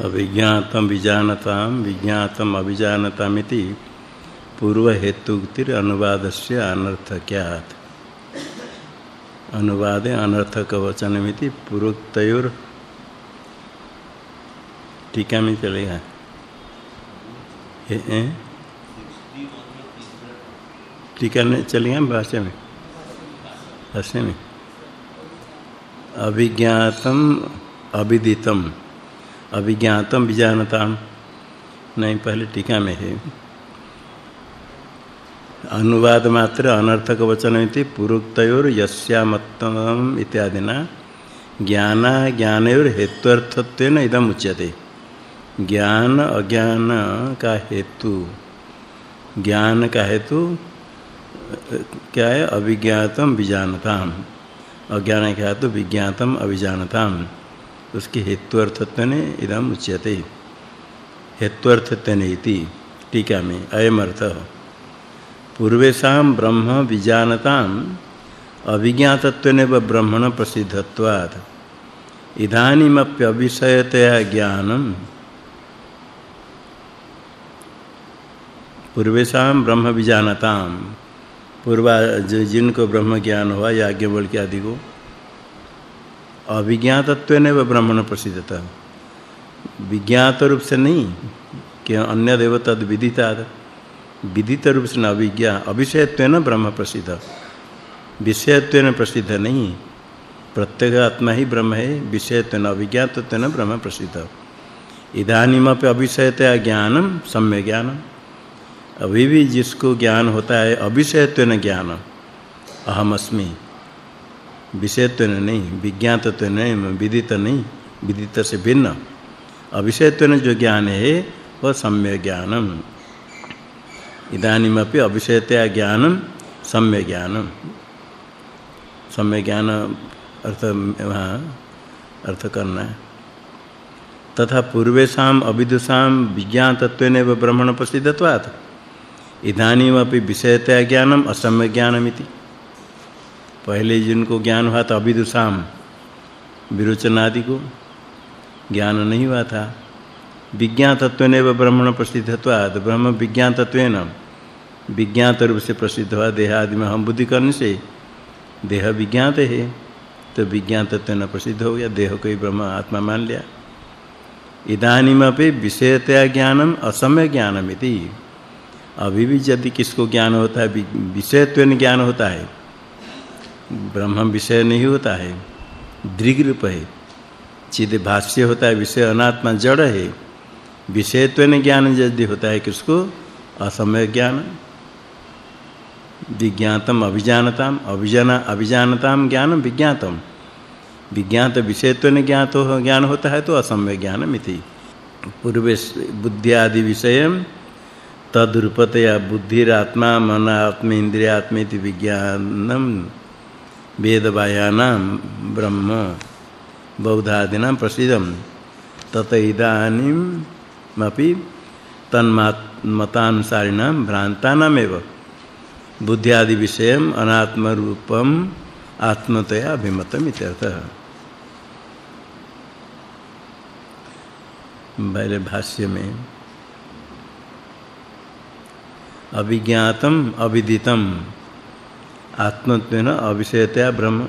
अभिज्ञातम विजानताम विज्ञातम अभिजानतामिति पूर्व हेतुक्तिर अनुवाद से अनर्थक्यात्। अनुवाद अनर्थक वचनमिति पूर्वोक्तयोर टीका में चलेगा टीका में चलेगा भाषा में। भाषा में। अभिज्ञातम अविदितम अभिज्ञातम विजानताम। नहीं, पहले टीका में है। अनुवाद मात्र, अनर्थक वचन इति पूर्वोक्तयोर यस्यामत्तम इत्यादि न। ज्ञान, ज्ञानयोर हेत्वर्थत्वेन इदम उच्यते। ज्ञान, अज्ञान का हेतु। ज्ञान का हेतु, क्या है? अभिज्ञातम विजानताम। अज्ञान का हेतु विज्ञातम अभिजानताम। उसके हेत्वर्थत्वेन इदम उच्यते। हेत्वर्थत्वेन इति टीका में अयम अर्थ। पूर्वेशा ब्रह्म विजानताम अभिज्ञातत्वेन ब्रह्मण प्रसिद्धत्वात्। इदानीमप्यविषयतया ज्ञानम पूर्वेशा ब्रह्म विजानताम। पूर्वा जिनको ब्रह्म ज्ञान हुआ याज्ञवल के आदि को अभिज्ञातत्वेन ब्रह्मण प्रसिद्धता। विज्ञात रूप से नहीं कि अन्य देवता विदिता विदित रूप से न अभिज्ञा अविषयत्वेन ब्रह्म प्रसिद्ध। विषयत्वेन प्रसिद्ध नहीं, प्रत्येक आत्मा ही ब्रह्म है, विषयत्वेन अभिज्ञातत्वेन ब्रह्म प्रसिद्ध। इदानीमपि अविषयतया ज्ञानम सम्य ज्ञानम अभी भी जिसको ज्ञान होता है, अविषयत्वेन ज्ञान। अहमस्मि। विषयत्वेन नहीं विज्ञातत्वेन नहीं विदित नहीं, विदित से भिन्न। अविषयत्वेन जो ज्ञान है, वह सम्य ज्ञानम। इदानीमपि अविषयतया ज्ञानम, सम्य ज्ञानम। सम्य ज्ञान अर्थ वहाँ अर्थ करना है। तथा पूर्वेशाम अविदुषाम विज्ञातत्वेन ब्रह्मण प्रसिद्धत्वात्। इदानीमपि विषयतया ज्ञानम, असम्य ज्ञानमिति। पहले जिनको ज्ञान हुआ था अविदुषाम विरोचनादि को ज्ञान नहीं हुआ था। विज्ञान विज्ञातत्वेन ब्रह्मण प्रसिद्धत्वात् ब्रह्म विज्ञातत्वेन विज्ञात रूप से प्रसिद्ध हुआ देह आदि में हम बुद्धि करने से देह विज्ञात है। तो विज्ञातत्वेन प्रसिद्ध हो गया, देह को ही ब्रह्म आत्मा मान लिया। इदानीमपि विषयतया ज्ञानम असमय ज्ञानमिति अभी भी यदि किसको ज्ञान होता है विषयत्वेन ज्ञान होता है ब्रह्म विषय नहीं होता है दृग रूप है चिद भाष्य होता है, विषय अनात्मा जड़ है विषयत्वेन ज्ञान यदि होता है किसको असमय ज्ञान, विज्ञातम अभिजानताम, अभिजान, अभिजानताम ज्ञानम विज्ञातम। विज्ञात विषयत्वेन ज्ञात हो, ज्ञान होता है तो असमय ज्ञानमिति पूर्वे बुद्धि आदि विषय तद्रूपतया बुद्धिरात्मा मन आत्म इंद्रियात्मेति विज्ञानम वेदवायानाम ब्रह्म बौद्धादीनां प्रसिद्धम तत इदानीमपि तन्मतानुसारिणां भ्रान्तानामेव बुद्धि आदि विषयम अनात्म आत्मतया अभिमतम इत्यर्थः। पहले भाष्य में अभिज्ञातम, अविदितम। आत्मत्वेन अविषयतया ब्रह्म।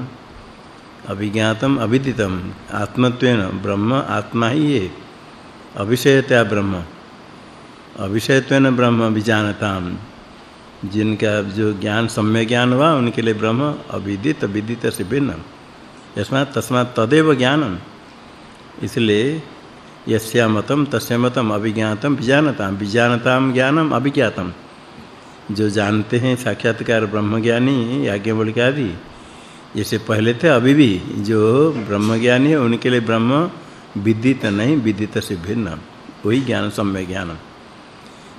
अभिज्ञातम, अविदितम। आत्मत्वेन ब्रह्म, आत्मा ही है अविषयतया ब्रह्म। अविषयत्वेन ब्रह्म विजानताम जिनका जो ज्ञान सम्य ज्ञान हुआ, उनके लिए ब्रह्म अविदित, विदित से भिन्न यस्मात् तस्मात् तदेव ज्ञानम। इसलिए यस्या मतम तस्य मतम अभिज्ञातम, विजानताम। विजानताम ज्ञानम, अभिज्ञातम। जो जानते हैं साक्षात्कार ब्रह्म ज्ञानी याज्ञवल्क्य आदि जैसे पहले थे, अभी भी जो ब्रह्म ज्ञानी है, उनके लिए ब्रह्म विदित नहीं, विदित से भिन्न। वही ज्ञान सम्य ज्ञान।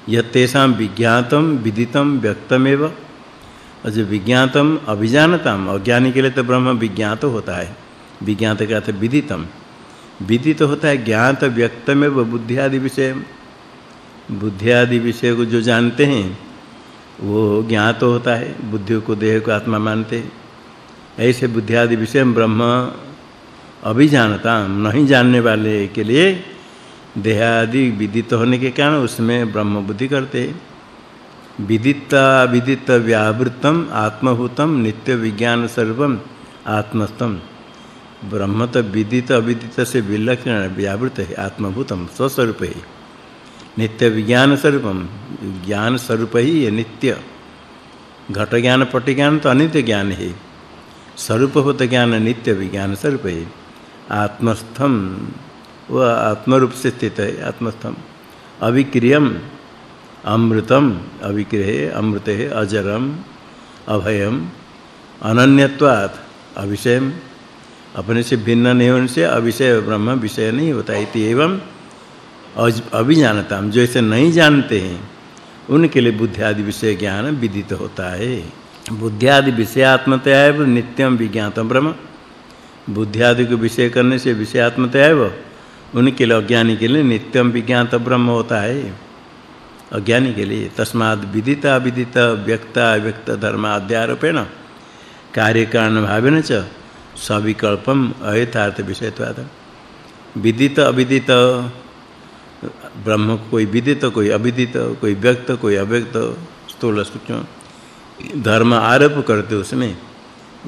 यतेषां विज्ञातम, विदितम, व्यक्तमेव। और जो विज्ञातम, अभिजानतम, अज्ञानी के लिए तो ब्रह्म विज्ञात होता है। विज्ञात का अर्थ विदितम। विदित तो होता है ज्ञात, व्यक्तमेव बुद्धि आदि विषय। बुद्धि आदि विषय को जो जानते हैं वो ज्ञात होता है बुद्धि को देह को आत्मा मानते ऐसे बुद्धि आदि विषय ब्रह्म अभिजानता नहीं जानने वाले के लिए देहादि विदित होने के कारण उसमें ब्रह्म बुद्धि करते विदित विदित व्यावृतम आत्मभूतम, नित्य विज्ञान सर्वम आत्मस्तम ब्रह्म तो विदित अविदित से विलक्षण व्यावृत है, आत्मभूतम, स्वस्वरूप है। नित्य विज्ञान स्वरूपम ज्ञान स्वरूप ही है नित्य। घट ज्ञान पट ज्ञान तो अनित्य ज्ञान है। स्वरूप होता ज्ञान, नित्य विज्ञान स्वरूप है आत्मस्थम, वह आत्म रूप से स्थित है, आत्मस्थम। अविक्रियम, अमृतम, अविक्रिय, अमृत है अजरम, अभयम, अनन्यत्वात्, अविषयम। अपने से भिन्न नहीं होने से अविषय ब्रह्म, विषय नहीं होता इति एवं अभिजानता जो ऐसे नहीं जानते हैं, उनके लिए बुद्धि आदि विषय ज्ञान विदित होता है। बुद्धि आदि विषय आत्मतया नित्यम विज्ञातम ब्रह्म। बुद्धि आदि को विषय करने से विषय आत्मतया उनके लिए अज्ञानी के लिए नित्यम विज्ञात ब्रह्म होता है। अज्ञानी के लिए तस्माद विदित अविदित व्यक्त अव्यक्त धर्म अध्यारोपेण कार्य कारण भावेन च सविकल्पम अयथार्थ विषयत्वाद विदित अविदित ब्रह्म कोई विदित, कोई अविदित, कोई व्यक्त, कोई अव्यक्त, स्थूल सूक्ष्म। धर्म आरोप करते उसमें,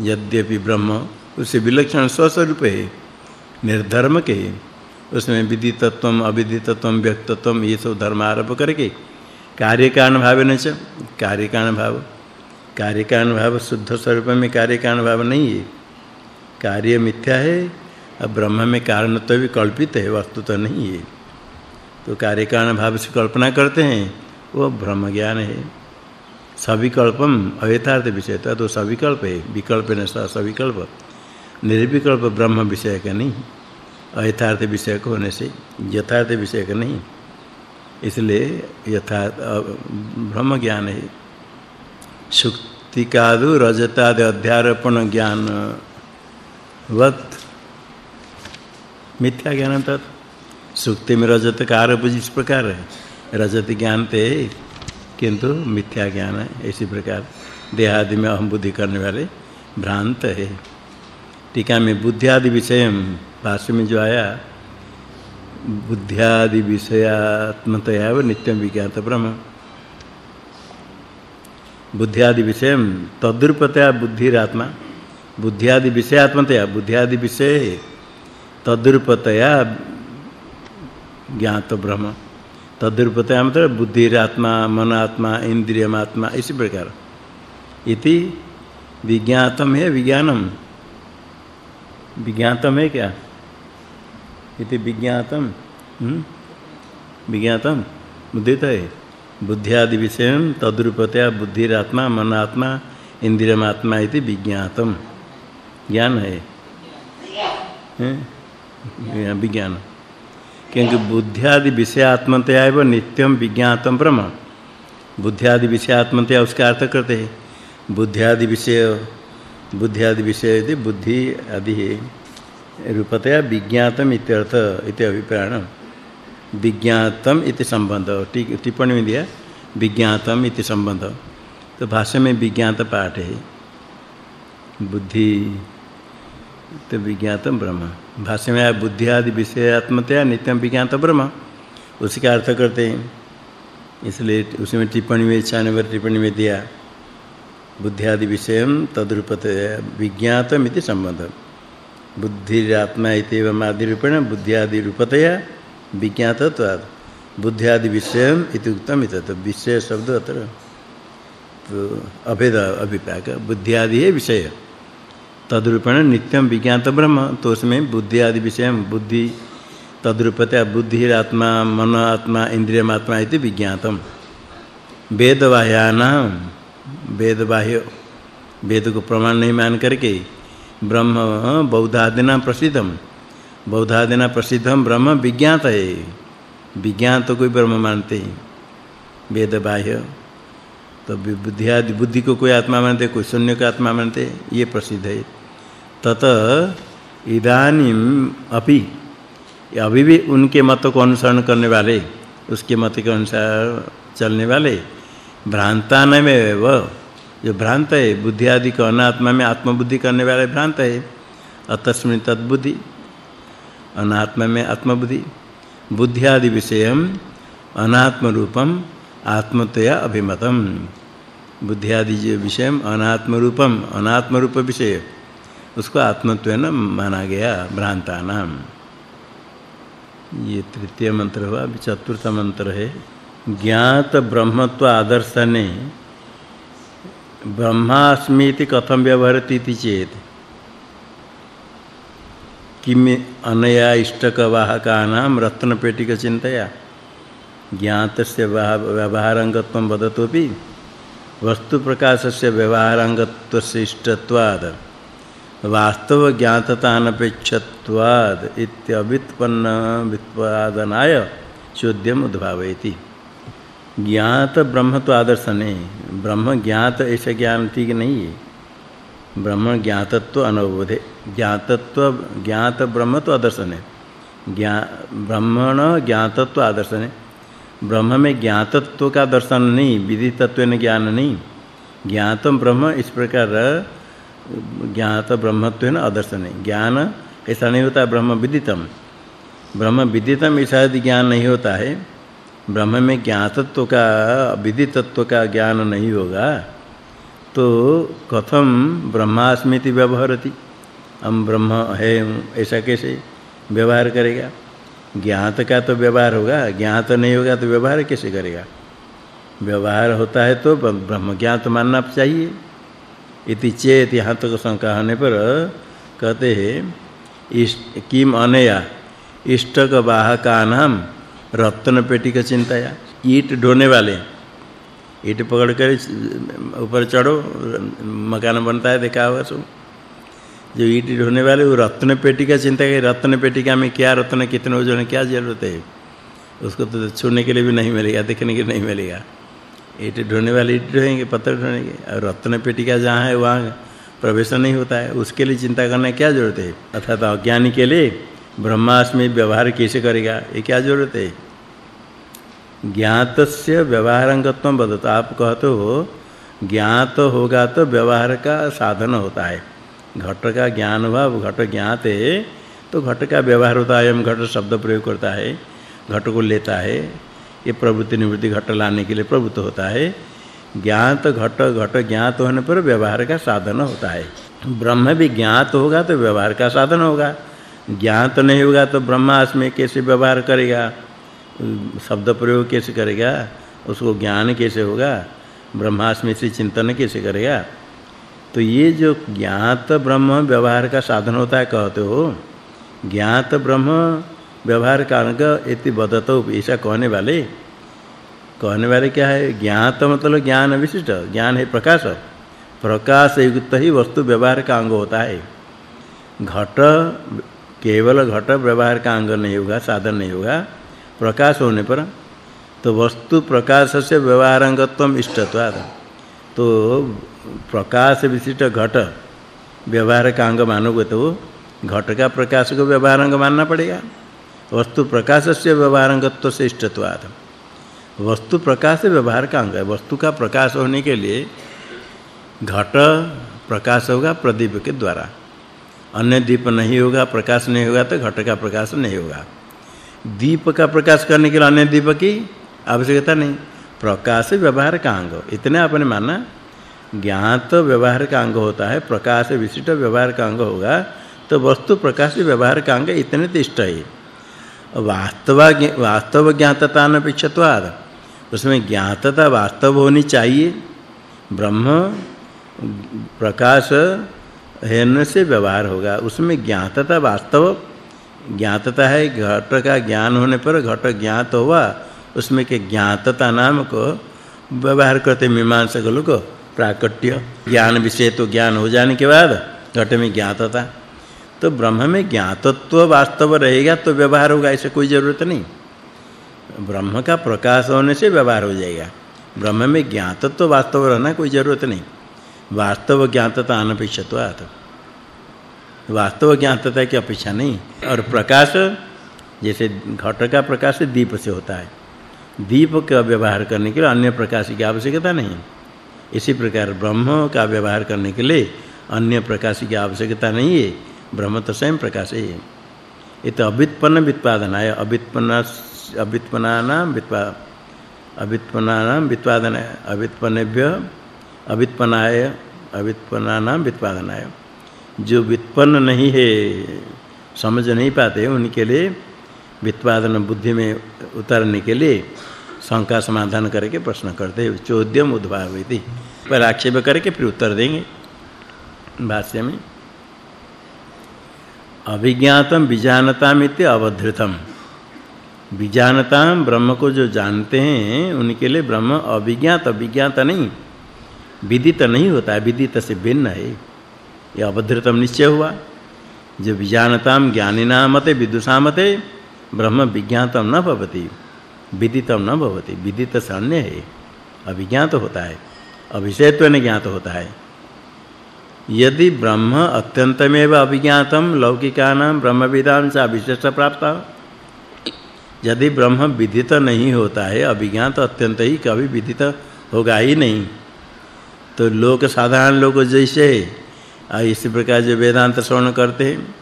यद्यपि ब्रह्म उससे विलक्षण स्वस्वरूप है, निर्धर्म के, उसमें विदितत्व अविदितत्व व्यक्तत्व ये सब धर्म आरोप करके कार्य कारण भाव न च कार्य कारण भाव। कार्य कारण भाव शुद्ध स्वरूप में कार्य कारण भाव नहीं है। कार्य मिथ्या है और ब्रह्म में कारण तो भी कल्पित है, वस्तु तो नहीं है। तो कार्य कारण भाव से कल्पना करते हैं, वो ब्रह्म ज्ञान है। सविकल्पम अयथार्थ विषय तो सविकल्प है, विकल्प न सविकल्प। निर्विकल्प ब्रह्म विषय का नहीं अयथार्थ विषय को होने से यथार्थ विषय का नहीं। इसलिए यथार्थ ब्रह्म ज्ञान है। शुक्तिकादु रजतादि अध्यारोपण ज्ञान। वत, मिथ्या ज्ञान तत् सुक्ति में रजत का आरोप जिस प्रकार है। रजत ज्ञान ते, किंतु मिथ्या ज्ञान है, इसी प्रकार। देहादि में अहम बुद्धि करने वाले भ्रांत है। टीका में बुद्धि आदि विषय भाष्य में जो आया, बुद्धियादि विषयात्मतया व विज्ञात ब्रह्म। बुद्धियादि विषय तद्रूपतया बुद्धिरात्मा, बुद्धियादि विषयात्मतया, बुद्धियादि विषय तद्रूपतया ज्ञात ब्रह्म। तद्रूपतया मतलब बुद्धिरात्मा मनात्मा इंद्रियमात्मा इसी प्रकार। इति विज्ञातम है विज्ञानम। विज्ञातम है क्या? इति विज्ञातम। विज्ञातम। बुद्धित है। बुद्धियादि विषयम तद्रूपतया बुद्धिरात्मा मनात्मा इंद्रियमात्मा इति विज्ञातम। ज्ञान है। हैं विज्ञान। क्योंकि बुद्धियादि विषयात्मतया एवं नित्यम विज्ञातम ब्रह्म बुद्धियादि विषयात्मतया उसका अर्थ करते हैं। बुद्धियादि विषय बुद्धियादि विषय यदि बुद्धि आदि रूपतया विज्ञातम इत्यर्थ, इति अभिप्राय विज्ञातम इति संबंध टिप्पणी में दिया, विज्ञातम इति संबंध। तो भाष्य में विज्ञात पाठ है। बुद्धि तो विज्ञातम ब्रह्म। भाष्य में आया, बुद्धि आदि विषय, आत्मतया नित्यम विज्ञात ब्रह्म। उसका अर्थ करते हैं। इसलिए उसमें टिप्पणी में इच्छा नंबर टिप्पणी में दिया, बुद्धि आदि विषय तद्रूपतया विज्ञातम इति संबंध। बुद्धिरात्मा इत्येवं आदि रूपेण बुद्धि आदि रूपतया विज्ञातत्वात्। बुद्धि आदि विषयम इति उक्तम इतत विषय शब्द अत्र तो अभेद, अभिप्राय, बुद्धि आदि है विषय। तद्रूपेण नित्यम विज्ञात ब्रह्म। तो उसमें बुद्धि आदि विषय बुद्धि तद्रूपतया बुद्धि आत्मा मन आत्मा इंद्रिय आत्मा इति विज्ञातम। वेद बाह्याना वेद को प्रमाण नहीं मान करके ब्रह्म बौद्धादिना प्रसिद्धम। बौद्धादिना प्रसिद्धम ब्रह्म विज्ञात है विज्ञात कोई ब्रह्म मानते। हैं वेद बाह्य तो बुद्धि आदि, बुद्धि को कोई आत्मा मानते, कोई शून्य का आत्मा मानते, ये प्रसिद्ध है। तत इदानीम अपि। अभी भी उनके मत को अनुसरण करने वाले, उसके मत के अनुसार चलने वाले भ्रांता में वह जो भ्रांत है, बुद्धि आदि को अनात्मा में आत्मबुद्धि करने वाले भ्रांत है, अतस्मिन तद्बुद्धि, अनात्मा में आत्मबुद्धि, बुद्धि आदि विषयम अनात्म रूपम आत्मतया अभिमतम। बुद्धि आदि जो विषय अनात्म रूपम अनात्म रूप विषय। उसको आत्मत्वेन माना गया भ्रांता नाम ये तृतीय मंत्र हुआ, अभी चतुर्थ मंत्र है। ज्ञात ब्रह्मत्व आदर्शने, ब्रह्मास्मीति कथम व्यवहरति चेत। किम अनया इष्टकवाहकानां रत्नपेटिका चिंतया ज्ञातस्य व्यवहारंगत्वं वदतोपि प्रकाशस्य व्यवहारंगत्वस्य इष्टत्वाद वास्तव ज्ञाततानपेक्षत्वाद इत्यवित्पन्न वित्पादनाय चोद्यम उद्भावयति। ज्ञात ब्रह्म तो आदर्श नहीं ब्रह्म ज्ञात ऐसे ज्ञान ठीक नहीं? है ब्रह्म ज्ञातत्व अनवबोधे। ज्ञातत्व ज्ञात ब्रह्म तो आदर्श नहीं ज्ञा, ब्रह्मण ज्ञातत्व आदर्श नहीं ब्रह्म में ज्ञातत्व का दर्शन नहीं विधि तत्व ने ज्ञान नहीं। ज्ञातम ब्रह्म इस प्रकार ज्ञात ब्रह्मत्व न आदर्श नहीं ज्ञान ऐसा नहीं होता, ब्रह्म विदितम। ब्रह्म विदितम ऐसा यदि ज्ञान नहीं होता है। ब्रह्म में ज्ञातत्व का, विदितत्व का ज्ञान नहीं होगा तो कथम ब्रह्मास्मिति व्यवहारति। हम ब्रह्म है, ऐसा कैसे व्यवहार करेगा? ज्ञात का तो व्यवहार होगा, ज्ञात नहीं होगा तो व्यवहार कैसे करेगा? व्यवहार होता है तो ब्रह्म ज्ञात मानना चाहिए। इति चेत यहाँ तक शंका होने पर कहते हैं किम अनया इष्टक वाहकानाम रत्न पेटी का चिंताया। ईट ढोने वाले, ईट पकड़ कर ऊपर चढ़ो, मकान बनता है, देखा होगा सो जो ईट ढोने वाले, वो रत्न पेटी का चिंता है रत्न पेटिका में क्या रत्न, कितने वज़न, क्या ज़रूरत है? उसको तो छूने के लिए भी नहीं मिलेगा, देखने के लिए नहीं मिलेगा। ईट ढोने वाले ईट ढोएँगे पत्थर ढोएँगे और रत्न पेटिका जहाँ है, वहाँ प्रवेश नहीं होता है। उसके लिए चिंता करने क्या ज़रूरत है? अर्थात अज्ञानी के लिए ब्रह्मास्मि व्यवहार कैसे करेगा? ये क्या ज़रूरत है? ज्ञातस्य व्यवहारंगत्व बदत आप कहते हो, ज्ञात होगा तो व्यवहार का साधन होता है। घट का ज्ञान हुआ घट ज्ञात है तो घट का व्यवहार होता है। हम घट शब्द प्रयोग करता है, घट को लेता है। ये प्रवृत्ति निवृत्ति घट लाने के लिए प्रवृत्त होता है। ज्ञात घट घट ज्ञात होने पर व्यवहार का साधन होता है। ब्रह्म भी ज्ञात होगा तो व्यवहार का साधन होगा। ज्ञात नहीं होगा तो ब्रह्मास्मि कैसे व्यवहार करेगा? शब्द प्रयोग कैसे करेगा? उसको ज्ञान कैसे होगा? ब्रह्मास्मि से चिंतन कैसे करेगा? तो ये जो ज्ञात ब्रह्म व्यवहार का साधन होता है, कहते हो, ज्ञात ब्रह्म व्यवहार कारणक इति बदतो ऐसा कहने वाले। कहने वाले क्या है? ज्ञात मतलब ज्ञान विशिष्ट, ज्ञान है प्रकाश। प्रकाश युक्त ही वस्तु व्यवहार का अंग होता है। घट, केवल घट व्यवहार का अंग नहीं होगा, साधन नहीं होगा। प्रकाश होने पर तो वस्तु प्रकाश से व्यवहारंगत्वम इष्टत्वाद तो प्रकाश विशिष्ट घट व्यवहार का अंग मानोगे तो घट का प्रकाश को व्यवहार अंग मानना पड़ेगा। वस्तु प्रकाश से व्यवहारंगत्व से इष्टत्वाद। वस्तु प्रकाश से व्यवहार का अंग है वस्तु का प्रकाश होने के लिए घट प्रकाश होगा प्रदीप के द्वारा। अन्य दीप नहीं होगा, प्रकाश नहीं होगा तो घट का प्रकाश नहीं होगा। दीप का प्रकाश करने के लिए अन्य दीप की आवश्यकता नहीं। प्रकाश व्यवहार का अंग इतने आपने माना, ज्ञात व्यवहार का अंग होता है, प्रकाश विशिष्ट व्यवहार का अंग होगा तो वस्तु प्रकाश व्यवहार का अंग इतने तिष्ठ है। वास्तव वास्तव ज्ञातता अपेक्षत्वाद उसमें ज्ञातता वास्तव होनी चाहिए। ब्रह्म, प्रकाश हेन से व्यवहार होगा। उसमें ज्ञातता वास्तव, ज्ञातता है, घट का ज्ञान होने पर घट ज्ञात हुआ उसमें के ज्ञातता नाम को व्यवहार करते मीमांसक लोग, प्राकट्य, ज्ञान विषय तो ज्ञान हो जाने के बाद घट में ज्ञातता। तो ब्रह्म में ज्ञातत्व वास्तव रहेगा तो व्यवहार होगा, ऐसे कोई ज़रूरत नहीं। ब्रह्म का प्रकाश होने से व्यवहार हो जाएगा। ब्रह्म में ज्ञातत्व वास्तव रहना कोई ज़रूरत नहीं। वास्तव ज्ञातता अनपेक्षित्वात् वास्तव ज्ञातता की अपेक्षा नहीं। और प्रकाश, जैसे घट का प्रकाश दीप से होता है। दीप का व्यवहार करने के लिए अन्य प्रकाश की आवश्यकता नहीं। इसी प्रकार ब्रह्म का व्यवहार करने के लिए अन्य प्रकाश की आवश्यकता नहीं है। ब्रह्म तो स्वयं प्रकाश है इत अवित्पन्न व्युत्पादनाय अवित्पन्न अवित्पन्नानाम व्युत्पा अवित्पन्नानाम व्युत्पादनाय अवित्पन्नेभ्य अवित्पन्नाय अवित्पन्नानाम व्युत्पादनाय। जो व्युत्पन्न नहीं है, समझ नहीं पाते उनके लिए व्युत्पादन बुद्धि में उतरने के लिए शंका समाधान करके प्रश्न करते चौद्यम उद्भावयति। पर आक्षेप करके फिर उत्तर देंगे। भाष्य में अभिज्ञातम विजानताम इति अवधृतम। विजानताम ब्रह्म को जो जानते हैं, उनके लिए ब्रह्म अभिज्ञात अभिज्ञात नहीं। विदित नहीं होता है, विदित से भिन्न है। यह अवधृतम निश्चय हुआ। जो विजानताम ज्ञानिनामते, विदुषामते, ब्रह्म विज्ञातम न भवति, विदितम न भवति। विदित से अन्य है। अभिज्ञात होता है। अभिषेत्व ज्ञात होता है। यदि ब्रह्म अत्यंतमेव अभिज्ञातम, लौकिकानां ब्रह्मविदां च विशेष प्राप्त। यदि ब्रह्म विदित नहीं होता है, अभिज्ञात अत्यंत ही कभी विदित होगा ही नहीं। तो लोक, साधारण लोग जैसे इसी प्रकार जो वेदांत श्रवण करते हैं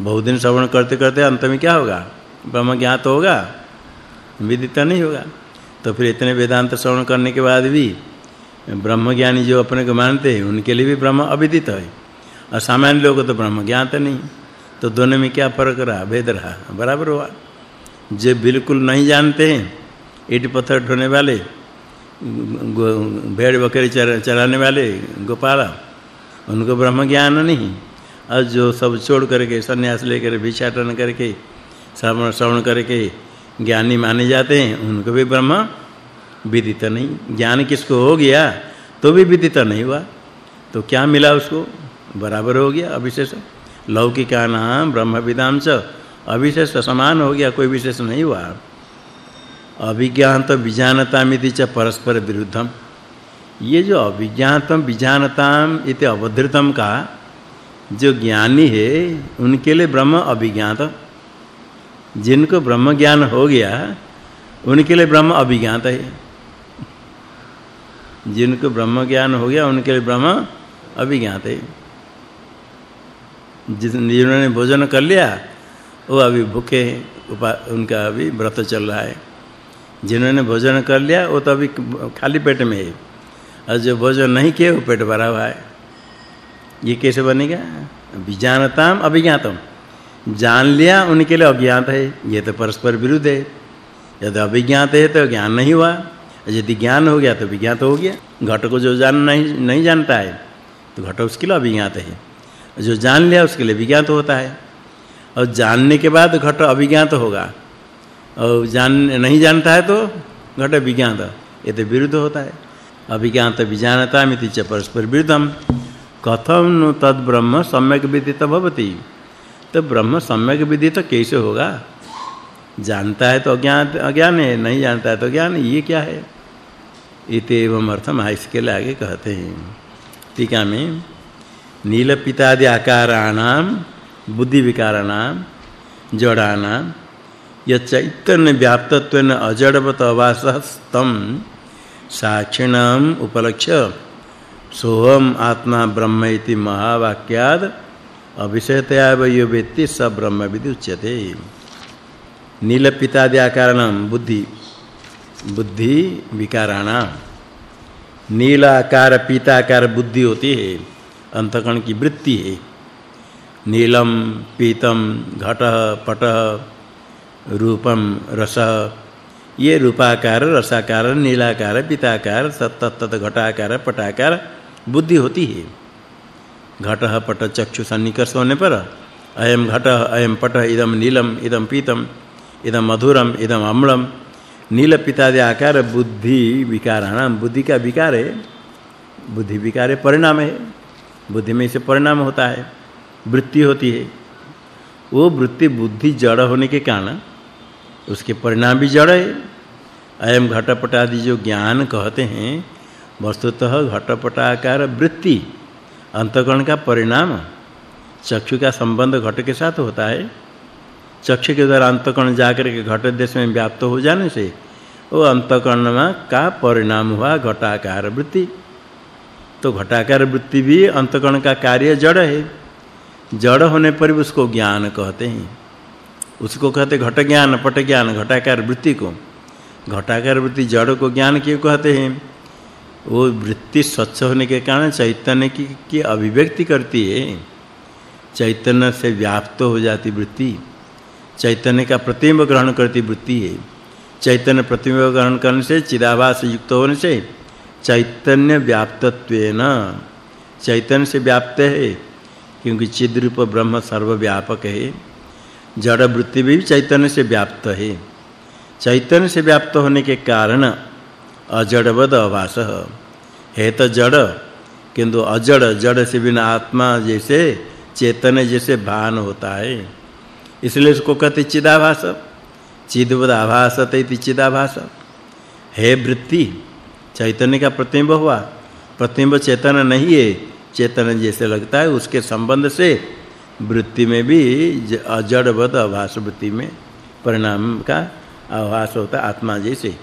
बहुत दिन श्रवण करते करते अंत में क्या होगा? ब्रह्म ज्ञात होगा, विदित नहीं होगा। तो फिर इतने वेदांत श्रवण करने के बाद भी ब्रह्म ज्ञानी जो अपने को मानते हैं, उनके लिए भी ब्रह्म अविदित है। और सामान्य लोग तो ब्रह्म ज्ञात नहीं। तो दोनों में क्या फ़र्क रहा? भेद रहा। बराबर हुआ। जो बिल्कुल नहीं जानते हैं, ईट पत्थर ढोने वाले भेड़ बकरी चराने वाले, गोपाला, उनको ब्रह्म ज्ञान नहीं। और जो सब छोड़ करके, सन्यास लेकर, भिक्षाटन करके, श्रवण श्रवण करके ज्ञानी माने जाते हैं, उनको भी ब्रह्म विदित नहीं। ज्ञान किसको हो गया तो भी विदित नहीं हुआ। तो क्या मिला उसको? बराबर हो गया अविशेष। लौकिका नाम ब्रह्म विदाम च। अविशेष समान हो गया, कोई विशेष नहीं हुआ। अभिज्ञान अभिज्ञात विजानतामिति च परस्पर विरुद्धम। ये जो अभिज्ञातम विजानताम इति अवधृतम का जो ज्ञानी है, उनके लिए ब्रह्म अभिज्ञात। जिनको ब्रह्म ज्ञान हो गया, उनके लिए ब्रह्म अभिज्ञात है। जिनको ब्रह्म ज्ञान हो गया, उनके लिए ब्रह्म अभिज्ञात है। जिन्होंने भोजन कर लिया, वो अभी भूखे उनका अभी व्रत चल रहा है। जिन्होंने भोजन कर लिया, वो तो अभी खाली पेट में है। और जो भोजन नहीं किए, वो पेट भरा हुआ है। ये कैसे बनेगा? विजानताम अभिज्ञातम। जान लिया, उनके लिए अज्ञात है। ये तो परस्पर विरुद्ध है। यदि अभिज्ञात है तो ज्ञान नहीं हुआ। यदि ज्ञान हो गया तो विज्ञात हो गया। घट को जो जान नहीं नहीं जानता है तो घट उसके लिए अभिज्ञात है। जो जान लिया, उसके लिए विज्ञात होता है। और जानने के बाद घट अभिज्ञात होगा। और जान, नहीं जानता है तो घट विज्ञात ये तो विरुद्ध होता है। अभिज्ञात विजानता मिति च परस्पर विरुद्धम। कथम नु तद ब्रह्म सम्यक विदित भवति। तो ब्रह्म सम्यक विदित कैसे होगा? जानता है तो अज्ञान अज्ञान है, नहीं जानता है तो ज्ञान ये क्या है? इतेवम अर्थम इसके लिए आगे कहते हैं। टीका में। नील पितादि आकाराणाम बुद्धि विकाराणाम जड़ानाम य चैतन्य व्याप्तत्वेन अजड़वत अवासस्तम साक्षिणाम उपलक्ष्य सोहम आत्मा ब्रह्म इति महावाक्याद वयो वेत्ति स ब्रह्म विदि उच्यते नील पितादि बुद्धि बुद्धि विकाराणा। नील आकार पीताकार बुद्धि होती है, अंतकण की वृत्ति है। नीलम, पीतम, घट, पट, रूपम, रस, ये रूपाकार, रसाकार, नीलाकार, पिताकार तत्त घटाकार, पटाकार बुद्धि होती है। घट, पट, चक्षु, सन्निकर्ष होने पर अयम घट अयम पट इदम नीलम इदम पीतम इदम मधुरम इदम अम्लम नील पितादि आकार बुद्धि विकाराणाम बुद्धि का विकार? है बुद्धि विकार है परिणाम है। बुद्धि में से परिणाम होता है, वृत्ति होती है। वो वृत्ति बुद्धि जड़ होने के कारण उसके परिणाम भी जड़ है। अयम घटपट आदि जो ज्ञान कहते हैं, वस्तुतः घटपटाकार वृत्ति, अंतकरण का परिणाम, चक्षु का संबंध घट के साथ होता है। चक्षु के द्वारा अंतकरण जाकर के घट देश में व्याप्त हो जाने से वो अंतकरण का परिणाम हुआ घटाकार वृत्ति। तो घटाकार वृत्ति भी अंतकरण का कार्य जड़ है। जड़ होने पर भी उसको ज्ञान कहते हैं। उसको कहते घट ज्ञान, पट ज्ञान, घटाकार वृत्ति को। घटाकार वृत्ति जड़ को ज्ञान क्यों कहते हैं? वो वृत्ति स्वच्छ होने के कारण चैतन्य की की अभिव्यक्ति करती है। चैतन्य से व्याप्त हो जाती वृत्ति। चैतन्य का प्रतिबिंब ग्रहण करती वृत्ति है। चैतन्य प्रतिबिंब ग्रहण करने से, चिदाभास युक्त होने से, चैतन्य व्याप्तत्वेन। चैतन्य से व्याप्त है, क्योंकि चिद रूप ब्रह्म सर्वव्यापक है। जड़ वृत्ति भी चैतन्य से व्याप्त है। चैतन्य से व्याप्त होने के कारण अजड़वद आभास है तो जड़, किंतु अजड़, जड़ से बिना आत्मा जैसे, चेतन जैसे भान होता है। इसलिए इसको कहते चिदाभास चिदवद आभासत इति चिदाभास हे वृत्ति, चैतन्य का प्रतिबिंब हुआ। प्रतिबिंब चेतन नहीं है। चेतन जैसे लगता है, उसके संबंध से वृत्ति में भी अजड़वद आभास वृत्ति में परिणाम का आभास होता आत्मा जैसे।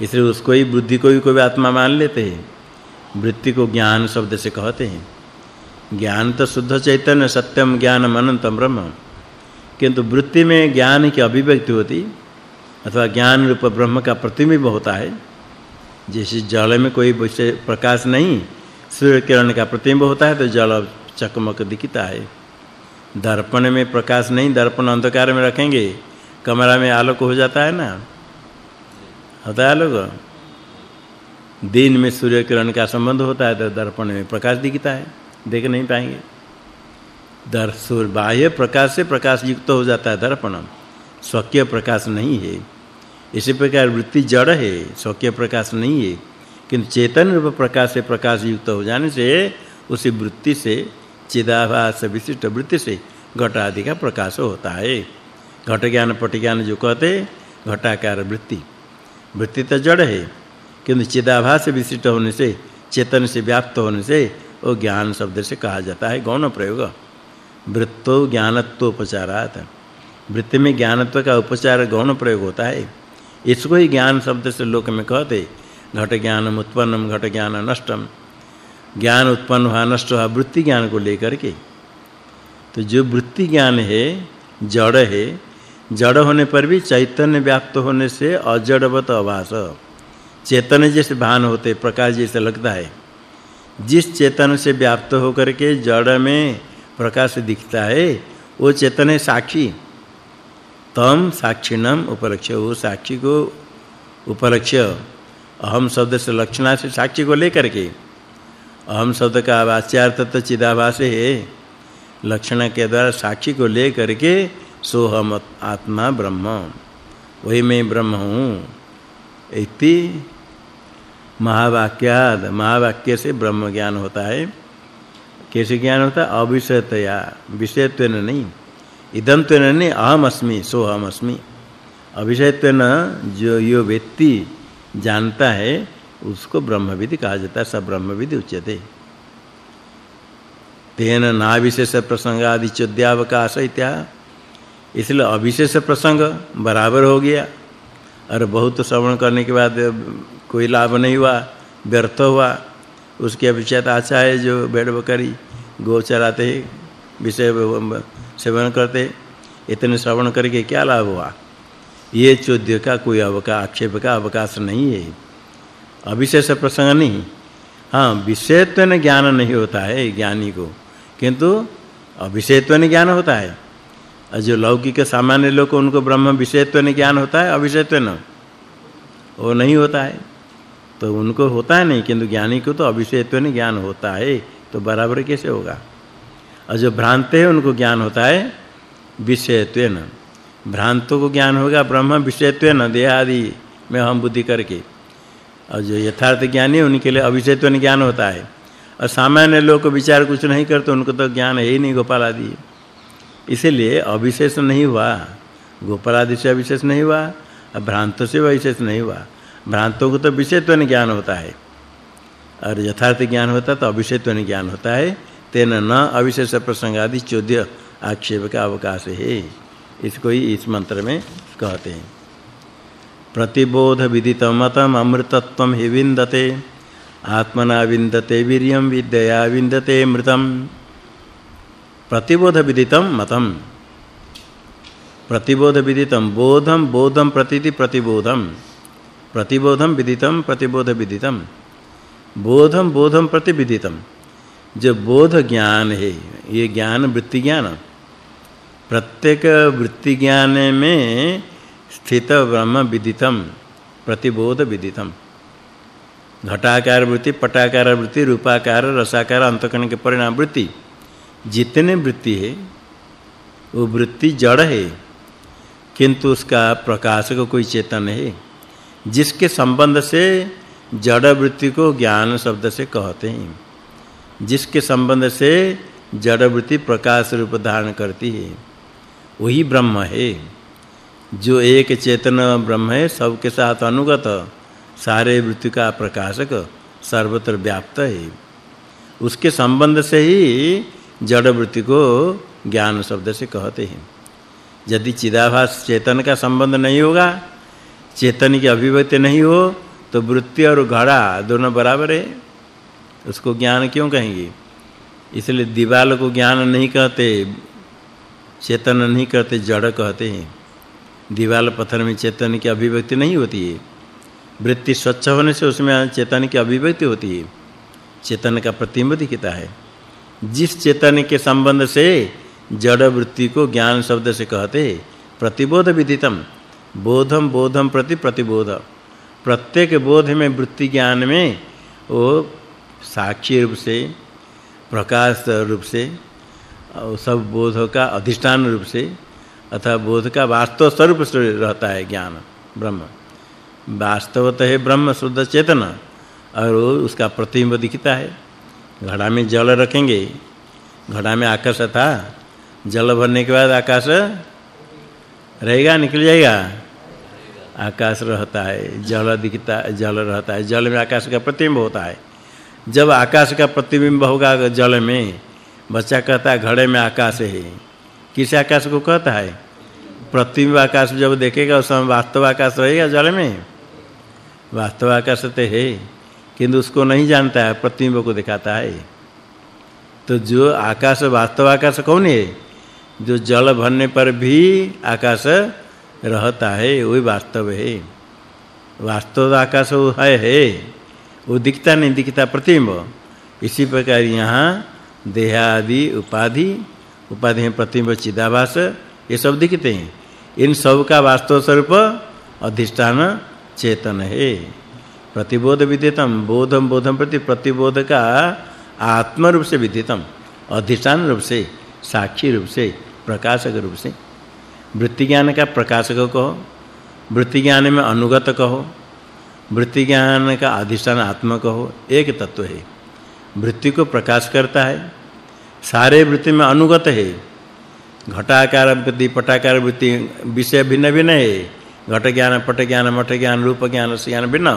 इसलिए उसको ही बुद्धि को ही कोई आत्मा मान लेते हैं। वृत्ति को ज्ञान शब्द से कहते हैं। ज्ञान तो शुद्ध चैतन्य, सत्यम ज्ञानम अनंतम ब्रह्म। किंतु वृत्ति में ज्ञान की अभिव्यक्ति होती, अथवा ज्ञान रूप ब्रह्म का प्रतिबिंब होता है, जैसे जल में कोई विशेष प्रकाश नहीं, सूर्य किरण का प्रतिबिंब होता है तो जल चकमक दिखता है। दर्पण में प्रकाश नहीं, दर्पण अंधकार में रखेंगे, कमरा में आलोक हो जाता है ना? होता है आलोक? दिन में सूर्य किरण का संबंध होता है तो दर्पण में प्रकाश दिखता है, देख नहीं पाएँगे। दर बाह्य प्रकाश से प्रकाश युक्त हो जाता है दर्पण स्वकीय प्रकाश नहीं है। इसी प्रकार वृत्ति जड़ है, स्वकीय प्रकाश नहीं है। किंतु चेतन रूप प्रकाश से प्रकाश युक्त हो जाने से, उसी वृत्ति से, चिदाभास विशिष्ट वृत्ति से घट आदि का प्रकाश होता है। घट ज्ञान पट ज्ञान जो कहते घटाकार वृत्ति। वृत्ति तो जड़ है, किंतु चिदाभास विशिष्ट होने से, चेतन से व्याप्त होने से, वो ज्ञान शब्द से कहा जाता है गौण प्रयोग। वृत्तो ज्ञानत्वोपचारात। वृत्ति में ज्ञानत्व का उपचार गौण प्रयोग होता है। इसको ही ज्ञान शब्द से लोक में कहते घट ज्ञानम उत्पन्नम, घट ज्ञान नष्टम। ज्ञान उत्पन्न हुआ, नष्ट हुआ, वृत्ति ज्ञान को लेकर के। तो जो वृत्ति ज्ञान है, जड़ है, जड़ होने पर भी चैतन्य व्याप्त होने से अजड़वत आभास चेतन जैसे भान होते, प्रकाश जैसे लगता है। जिस चेतन से व्याप्त होकर के जड़ में प्रकाश दिखता है, वो चेतन है साक्षी। तम साक्षिणम उपलक्ष्य, वो साक्षी को उपलक्ष्य। अहम शब्द से लक्षणा से साक्षी को लेकर के। अहम शब्द का वाच्यार्थ तो चिदाभास है। लक्षणा के द्वारा साक्षी को लेकर के सोहम आत्मा ब्रह्म। वही मैं ब्रह्म हूँ। इति महावाक्याद, महावाक्य से ब्रह्म ज्ञान होता है। कैसे ज्ञान होता है अविषयतया, विषयत्वेन नहीं इदंत्वेन नहीं अहम अस्मि सोहम अस्मि अविषयत्वेन जो यो व्यक्ति जानता है, उसको ब्रह्मविद कहा जाता है, सब ब्रह्मविद उच्यते। तेन नाविशेष प्रसंगादि चोद्यावकाश इत्या। इसलिए अविशेष प्रसंग बराबर हो गया। और बहुत श्रवण करने के बाद कोई लाभ नहीं हुआ, व्यर्थ हुआ। उसके अपेक्षा अच्छा है जो भेड़ बकरी गो चराते विषय सेवन करते इतने श्रवण करके क्या लाभ हुआ? ये चौद्य का कोई अवकाश आक्षेप का अवकाश नहीं है। अविशेष प्रसंग नहीं। हाँ विषयत्व ज्ञान नहीं होता है ज्ञानी को। किंतु अविषयत्व ज्ञान होता है। और जो लौकिक सामान्य लोग, उनको ब्रह्म विषयत्व ज्ञान होता है, अविषयत्व वो नहीं होता है। तो उनको होता है नहीं, किंतु ज्ञानी को तो अविषयत्व ने ज्ञान होता है तो बराबर कैसे होगा? और जो भ्रांत है, उनको ज्ञान होता है विषयत्व न भ्रांतों को ज्ञान होगा, ब्रह्म विषयत्व न देहादि में हम बुद्धि करके। और जो यथार्थ ज्ञानी उनके लिए अविषयत्व ज्ञान होता है। और सामान्य लोग को विचार कुछ नहीं करते, उनको तो ज्ञान है ही नहीं, गोपाल आदि। इसलिए अविशेष नहीं हुआ, गोपाल आदि से अविशेष नहीं हुआ, और भ्रांत से अविशेष नहीं हुआ। भ्रांतों को तो विषयत्व ज्ञान होता है। और यथार्थ ज्ञान होता तो अविषयत्व ज्ञान होता है। तेन न अविशेष प्रसंग आदि चौद्य आक्षेप का अवकाश है। इसको ही इस मंत्र में कहते हैं। प्रतिबोध विदित मतम अमृतत्वम हि विन्दते। आत्मना विन्दते, वीर्यं विद्या विन्दते, मृतम। प्रतिबोध विदितम मतम। प्रतिबोध विदितम बोधम बोधम प्रतीति प्रतिबोधम। प्रतिबोधम विदितम प्रतिबोध विदितम बोधम बोधम प्रति विदितम जो बोध ज्ञान है, ये ज्ञान वृत्ति ज्ञान। प्रत्येक वृत्ति ज्ञान में स्थित ब्रह्म विदितम प्रतिबोध विदितम घटाकार वृत्ति, पटाकार वृत्ति, रूपाकार, रसाकार, अंतकरण के परिणाम वृत्ति। जितने वृत्ति है, वो वृत्ति जड़ है, किंतु उसका प्रकाशक कोई चेतन है। जिसके संबंध से जड़ वृत्ति को ज्ञान शब्द से कहते हैं। जिसके संबंध से जड़ वृत्ति प्रकाश रूप धारण करती है, वही ब्रह्म है। जो एक चेतन ब्रह्म है, सबके साथ अनुगत, सारे वृत्ति का प्रकाशक, सर्वत्र व्याप्त है। उसके संबंध से ही जड़ वृत्ति को ज्ञान शब्द से कहते हैं। यदि चिदाभास चेतन का संबंध नहीं होगा चेतन की अभिव्यक्ति नहीं हो तो वृत्ति और घड़ा दोनों बराबर है। उसको ज्ञान क्यों कहेंगे? इसलिए दीवाल को ज्ञान नहीं कहते, चेतन नहीं कहते, जड़ कहते हैं। दीवाल पत्थर में चेतन की अभिव्यक्ति नहीं होती है। वृत्ति स्वच्छ होने से उसमें चेतन की अभिव्यक्ति होती है। चेतन का प्रतिबिंब दिखता है। जिस चेतन के संबंध से जड़ वृत्ति को ज्ञान शब्द से कहते प्रतिबोध विदितम। बोधम बोधम प्रति प्रतिबोध। प्रत्येक बोध में वृत्ति ज्ञान में वो साक्षी रूप से, प्रकाश रूप से, और सब बोध का अधिष्ठान रूप से अथवा बोध का वास्तव स्वरूप रहता है ज्ञान, ब्रह्म। वास्तवतः है ब्रह्म शुद्ध चेतन, और उसका प्रतिबिंब दिखता है। घड़ा में जल रखेंगे। घड़ा में आकाश था। जल भरने के बाद आकाश रहेगा, निकल जाएगा। आकाश रहता है, जल दिखता, जल रहता है, जल में आकाश का प्रतिबिंब होता है। जब आकाश का प्रतिबिंब होगा जल में, बच्चा कहता है, घड़े में आकाश है। किस आकाश को कहता है? प्रतिबिंब आकाश जब देखेगा, उस समय वास्तव आकाश रहेगा जल में। वास्तव आकाश तो है, किंतु उसको नहीं जानता है, प्रतिबिंब को दिखाता है। तो जो आकाश, वास्तव आकाश कौन है? जो जल भरने पर भी आकाश रहता है, वही वास्तव है। वास्तव आकाश वो है है। वो दिखता नहीं, दिखता प्रतिबिंब। इसी प्रकार यहाँ देहादि, उपाधि उपाधि है प्रतिबिंब, चिदाभास, ये सब दिखते हैं। इन सब का वास्तव स्वरूप अधिष्ठान चेतन है। प्रतिबोध विदितम, बोधम बोधम प्रति प्रतिबोध का आत्म रूप से विदितम, अधिष्ठान रूप से, साक्षी रूप से। प्रकाशक रूप से। वृत्ति ज्ञान का प्रकाशक कहो वृत्ति ज्ञान में अनुगत कहो वृत्ति ज्ञान का अधिष्ठान आत्मा कहो, एक तत्व है। वृत्ति को प्रकाश करता है, सारे वृत्ति में अनुगत है। घटाकार वृत्ति, पटाकार वृत्ति, विषय भिन्न भिन्न है। घट ज्ञान, पट ज्ञान, मठ ज्ञान, रूप ज्ञान ज्ञान भिन्न।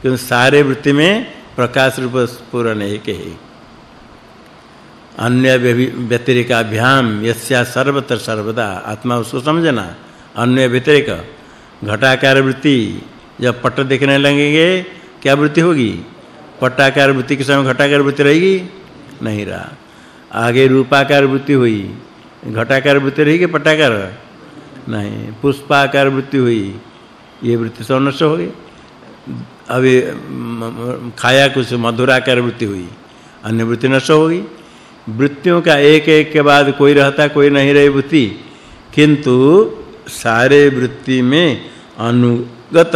क्योंकि सारे वृत्ति में प्रकाश रूप पूर्ण एक है। अन्य व्यतिरिकाभ्याम यस्या सर्वत्र सर्वदा। आत्मा उसको समझना। अन्य व्यतिरिक, घटाकार वृत्ति, जब पट देखने लगेंगे, क्या वृत्ति होगी? पटाकार वृत्ति के समय घटाकार वृत्ति रहेगी? नहीं रहा। आगे रूपाकार वृत्ति हुई, घटाकार वृत्ति रहेगी पटाकार नहीं। पुष्पाकार वृत्ति हुई, ये वृत्ति सब नष्ट हो गई। अभी खाया कुछ मधुराकार वृत्ति हुई, अन्य वृत्ति नष्ट हो गई। वृत्तियों का एक एक के बाद कोई रहता, कोई नहीं रही वृत्ति किंतु सारे वृत्ति में अनुगत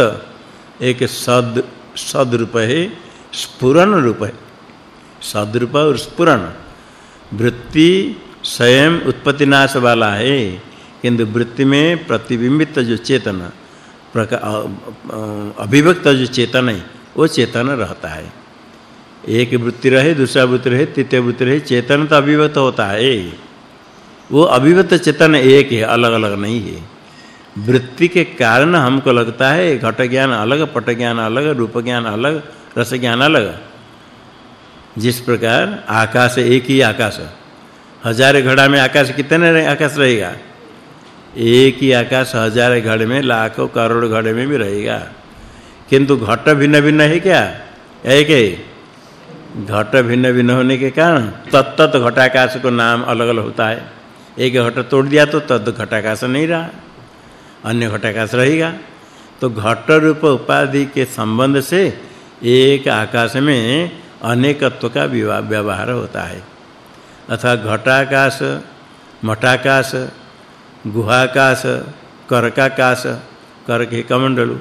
एक सद सद रूप है, स्फुरन रूप है। सद रूप और स्फुरन। वृत्ति स्वयं उत्पत्ति नाश वाला है, किंतु वृत्ति में प्रतिबिंबित जो चेतन अभिव्यक्त जो चेतन है, वो चेतन रहता है। एक वृत्ति रहे, दूसरा वृत्ति रहे, तृतीय वृत्ति रहे चेतन तो अभिव्यक्त होता है वो अभिव्यक्त चेतन एक है, अलग-अलग नहीं है। वृत्ति के कारण हमको लगता है, घट ज्ञान अलग, पट ज्ञान अलग, रूप ज्ञान अलग, रस ज्ञान अलग। जिस प्रकार आकाश एक ही आकाश, हज़ार घड़ा में आकाश कितने आकाश रहेगा? एक ही आकाश हज़ार घड़े में, लाखों करोड़ घड़े में भी रहेगा। किंतु घट भिन्न भिन्न है क्या? एक है। घट भिन्न भिन्न होने के कारण तत्त घटाकाश को नाम अलग-अलग होता है। एक घट तोड़ दिया तो तद घटाकाश नहीं रहा। अन्य घटाकाश रहेगा। तो घट रूप उपाधि के संबंध से एक आकाश में अनेकत्व का व्यवहार होता है। अथवा घटाकाश, मठाकाश, गुहाकाश, करकाकाश कर के कमंडलु,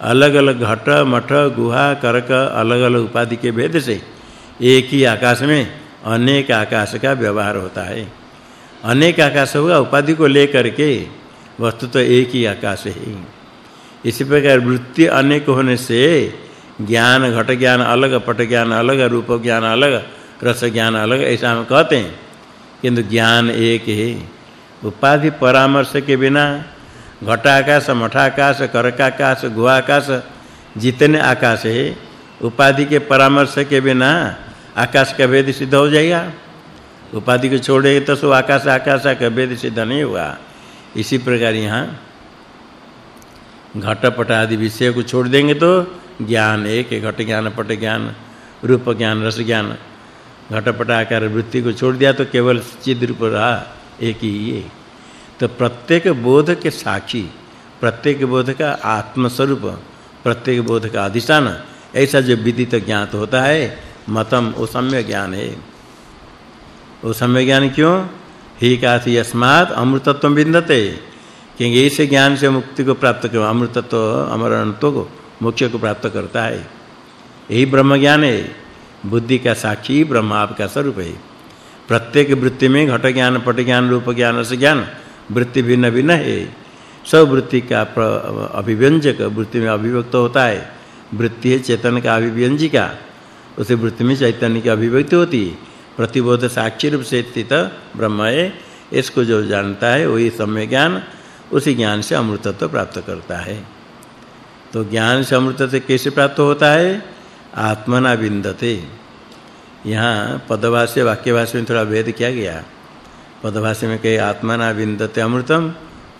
अलग-अलग घट, मठ, गुहा, करक अलग-अलग उपाधि के भेद से एक ही आकाश में अनेक आकाश का व्यवहार होता है। अनेक आकाश होगा, उपाधि को लेकर के वस्तु तो एक ही आकाश है। इसी प्रकार वृत्ति अनेक होने से ज्ञान, घट ज्ञान अलग, पट ज्ञान अलग, रूप ज्ञान अलग, रस ज्ञान अलग, ऐसा हम कहते हैं। किंतु ज्ञान एक है। उपाधि परामर्श के बिना घट घटाकाश, मठाकाश, करकाकाश, गुहाकाश जितने आकाश है, उपाधि के परामर्श के बिना आकाश का भेद सिद्ध हो जाएगा। उपाधि को छोड़ेंगे तो सो आकाश आकाश का भेद सिद्ध नहीं होगा इसी प्रकार यहाँ घटपट आदि विषय को छोड़ देंगे तो ज्ञान, एक घट ज्ञान, पट ज्ञान, रूप ज्ञान, रस ज्ञान। घटपट आकार वृत्ति को छोड़ दिया तो केवल चिद रूप रहा, एक ही है तो प्रत्येक बोध के साक्षी, प्रत्येक बोध का आत्म स्वरूप प्रत्येक बोध का अधिष्ठान, ऐसा जो विदित ज्ञात होता है मतम वो सम्य ज्ञान है वो सम्य ज्ञान क्यों? ही काथि अस्मात् अमृतत्व विन्दते। क्योंकि इस ज्ञान से मुक्ति को प्राप्त कर। अमृतत्व अमरत्व को मोक्ष को प्राप्त करता है। यही ब्रह्म ज्ञान है। बुद्धि का साक्षी, ब्रह्म आपका स्वरूप है। प्रत्येक वृत्ति में घट ज्ञान, पट ज्ञान, रूप ज्ञान से ज्ञान, वृत्ति भिन्न भिन्न है। सब वृत्ति का अभिव्यंजक, वृत्ति में अभिव्यक्त होता है। वृत्ति है चेतन का अभिव्यंजिका। उसे वृत्ति में चैतन्य की अभिव्यक्ति होती है। प्रतिबोध साक्षी रूप से स्थित ब्रह्म है। इसको जो जानता है, वही सम्य ज्ञान उसी ज्ञान से अमृतत्व प्राप्त करता है। तो ज्ञान से अमृतत्व कैसे प्राप्त होता है? आत्मना विन्दते यहाँ पदभाष्य, वाक्यभाष्य में थोड़ा भेद किया गया। पदभाष्य में कहे आत्मना विन्दते अमृतम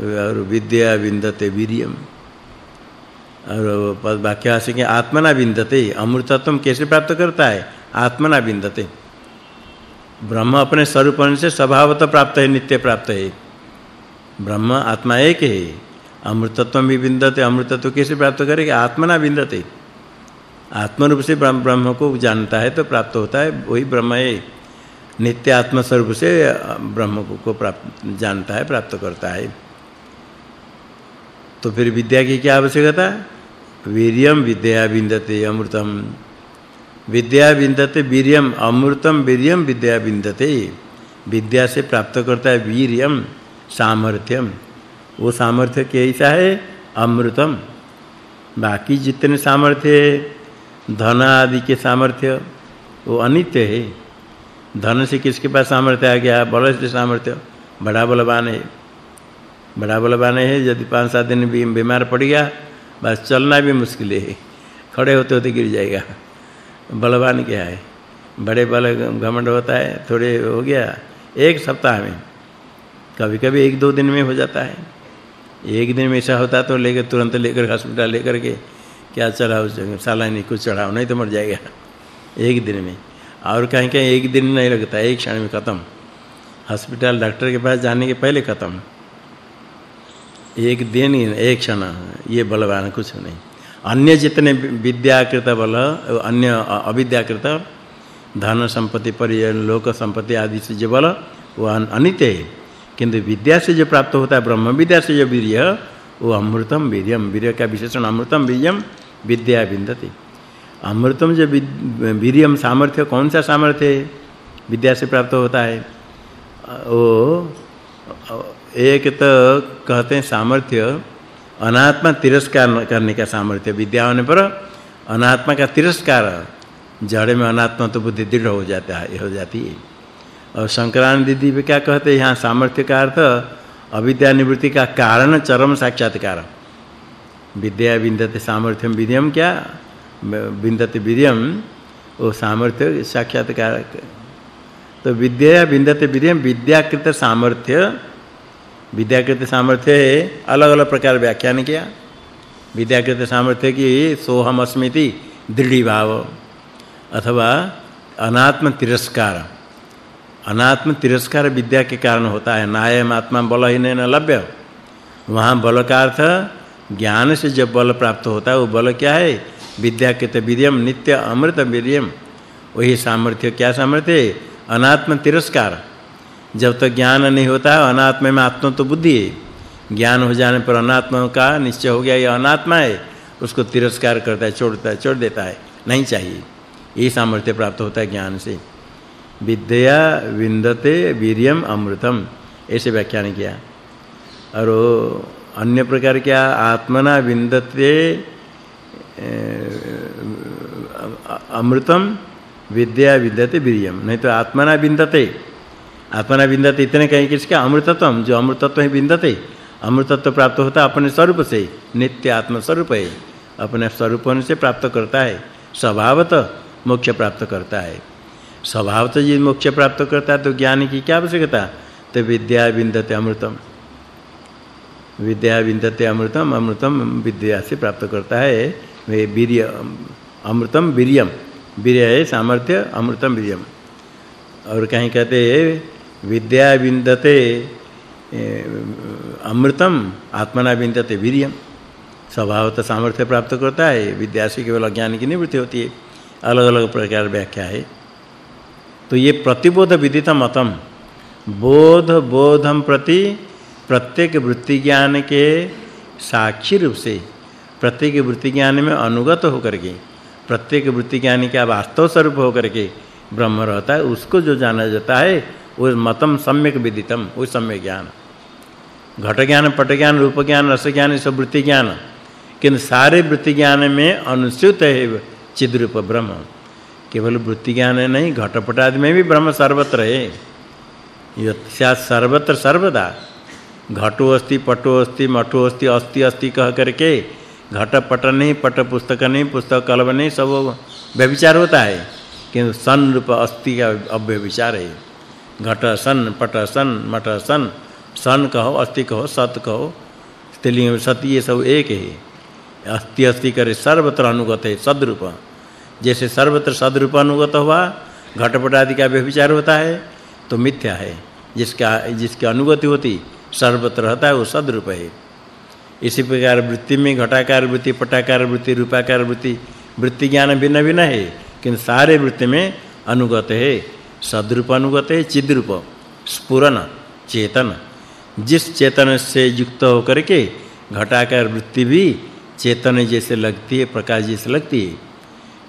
और विद्या विन्दते वीर्यम। और पद वाक्यभाष्य के आत्मना विन्दते अमृतत्व कैसे प्राप्त करता है? आत्मना विन्दते ब्रह्म अपने स्वरूप से स्वभावतः प्राप्त है, नित्य प्राप्त है। ब्रह्म आत्मा एक है। अमृतत्व भी विन्दते अमृतत्व कैसे प्राप्त करेगा? आत्मना विन्दते आत्म रूप से ब्रह्म को जानता है तो प्राप्त होता है, वही ब्रह्म है। नित्य आत्म स्वरूप से ब्रह्म को प्राप्त, जानता है, प्राप्त करता है। तो फिर विद्या की क्या आवश्यकता वीर्यम विद्या विन्दते अमृतम। विद्या विन्दते वीर्यम, अमृतम वीर्यम विद्या विन्दते विद्या से प्राप्त करता है वीर्यम, सामर्थ्यम। वो सामर्थ्य कैसा है? अमृतम। बाकी जितने सामर्थ्य धन आदि के सामर्थ्य, वो अनित्य है। धन से किसके पास सामर्थ्य आ गया? बल से सामर्थ्य, बड़ा बलवान है। बड़ा बलवान है, यदि पाँच सात दिन भी बीमार पड़ गया, बस चलना भी मुश्किल है। खड़े होते होते गिर जाएगा। बलवान क्या है? बड़े बल घमंड होता है, थोड़े हो गया, एक सप्ताह में। कभी-कभी एक दो दिन में हो जाता है। एक दिन में ऐसा होता तो लेकर, तुरंत लेकर हॉस्पिटल लेकर के, क्या चढ़ाओ साला नहीं कुछ चढ़ाओ नहीं तो मर जाएगा। एक दिन में। और कहीं कहीं एक दिन नहीं लगता, एक क्षण में खत्म। हॉस्पिटल डॉक्टर के पास जाने के पहले खत्म। एक दिन एक क्षण, ये बलवान कुछ नहीं। अन्य जितने विद्याकृत बल, अन्य अविद्याकृत, धन संपत्ति पर लोक संपत्ति आदि से जो बल, वो अनित्य है। किंतु विद्या से जो प्राप्त होता है, ब्रह्म विद्या से जो वीर्य, वो अमृतम वीर्यम। वीर्य का विशेषण अमृतम वीर्यम, विद्या विन्दति। अमृतम जो वीर्यम सामर्थ्य, कौन सा सामर्थ्य है? विद्या से प्राप्त होता है। वो एक तो कहते हैं सामर्थ्य, अनात्मा तिरस्कार करने का सामर्थ्य, विद्या होने पर अनात्मा का तिरस्कार, जड़े में अनात्मा तो बुद्धि दृढ़ हो जाता है, हो जाती है। और शंकरानंद दीदी भी क्या कहते हैं, यहाँ सामर्थ्य का अर्थ, अविद्या निवृत्ति का कारण, चरम साक्षात्कार। विद्या विन्दते सामर्थ्यम विद्यम क्या? विन्दते विद्यम वो सामर्थ्य साक्षात्कार। तो विद्या विन्दते विद्यम विद्याकृत सामर्थ्य विद्याकृत सामर्थ्य अलग-अलग प्रकार व्याख्यान किया। विद्याकृत सामर्थ्य की सोहम अस्मिति दृढ़ी भाव अथवा अनात्म तिरस्कार अनात्म तिरस्कार विद्या के कारण होता है नायम आत्मा बल बलहीन न लभ्य। वहाँ बल का अर्थ, ज्ञान से जब बल प्राप्त होता है, वो बल क्या है? विद्या के वीर्यम नित्य अमृत वीर्यम वही सामर्थ्य क्या सामर्थ्य अनात्म तिरस्कार जब तक ज्ञान नहीं होता है, अनात्म में आत्मा तो बुद्धि है। ज्ञान हो जाने पर अनात्मा का निश्चय हो गया ये अनात्मा है। उसको तिरस्कार करता है, छोड़ता है, छोड़ देता है, नहीं चाहिए। ये सामर्थ्य प्राप्त होता है ज्ञान से। विद्या विंदते वीर्यम अमृतम, ऐसे व्याख्यान किया। और अन्य प्रकार क्या? आत्मना विंदते अमृतम, विद्या विद्यते वीर्यम। नहीं तो आत्मना विंदते। आत्मना विंदते इतने कहीं किसका अमृतत्व जो अमृतत्व है विंदते अमृतत्व प्राप्त होता अपने स्वरूप से, नित्य आत्म स्वरूप है, अपने स्वरूप से प्राप्त करता है, स्वभावत मोक्ष प्राप्त करता है। स्वभावत जी मोक्ष प्राप्त करता है तो ज्ञान की क्या आवश्यकता? तो विद्या विंदते अमृतम। विद्या विंदते अमृतम अमृतम विद्या से प्राप्त करता है, वे वीर्य, अमृतम वीर्यम। वीर्य है सामर्थ्य, अमृतम वीर्यम। और कहीं कहते विद्या विंदते अमृतम, आत्मना विंदते, वीर्यम। स्वभावत सामर्थ्य प्राप्त करता है विद्या से केवल अज्ञान की निवृत्ति होती है। अलग-अलग प्रकार व्याख्या है। तो ये प्रतिबोध विदित मतम। बोध, बोधम प्रति प्रत्येक वृत्ति ज्ञान के साक्षी रूप से, प्रत्येक वृत्ति ज्ञान में अनुगत होकर के, प्रत्येक वृत्ति ज्ञान का वास्तव स्वरूप होकर के ब्रह्म रहता है, उसको जो जाना जाता है वो मतम सम्यक विदितम वो सम्यक ज्ञान। घट ज्ञान, पट ज्ञान, रूप ज्ञान, रस ज्ञान सब वृत्ति ज्ञान। किंतु सारे वृत्ति ज्ञान में अनुसूत है चिद रूप ब्रह्म। केवल वृत्ति ज्ञान नहीं, घटपट आदि में भी ब्रह्म सर्वत्र है। यस्या सर्वत्र सर्वदा। घटो अस्ति, पटो अस्ति, मठो अस्ति अस्ति अस्ति कह करके घट पट नहीं, पट पुस्तक नहीं, पुस्तक कलम नहीं, सब व्यभिचार होता है। किंतु सन रूप अस्ति का अव्यभिचार है। घट सन पट सन मठ सन सन कहो अस्ति कहो, सत कहो स्त्रीलिंग सत्य ये सब एक है। अस्ति अस्ति करे सर्वत्र अनुगत है, सदरूप। जैसे सर्वत्र सदरूप अनुगत हुआ, घटपट आदि का व्यभिचार होता है तो मिथ्या है। जिसका, जिसकी अनुगति होती, सर्वत्र रहता है, वो सदरूप है। इसी प्रकार वृत्ति में घटाकार वृत्ति, पटाकार वृत्ति, रूपाकार वृत्ति वृत्ति ज्ञान भिन्न भिन्न है, किंतु सारे वृत्ति में अनुगत है। सदरूप अनुगत है चिद्रूप स्पुरन चेतन। जिस चेतन से युक्त होकर के घटाकार वृत्ति भी चेतन जैसे लगती है, प्रकाश जैसे लगती है।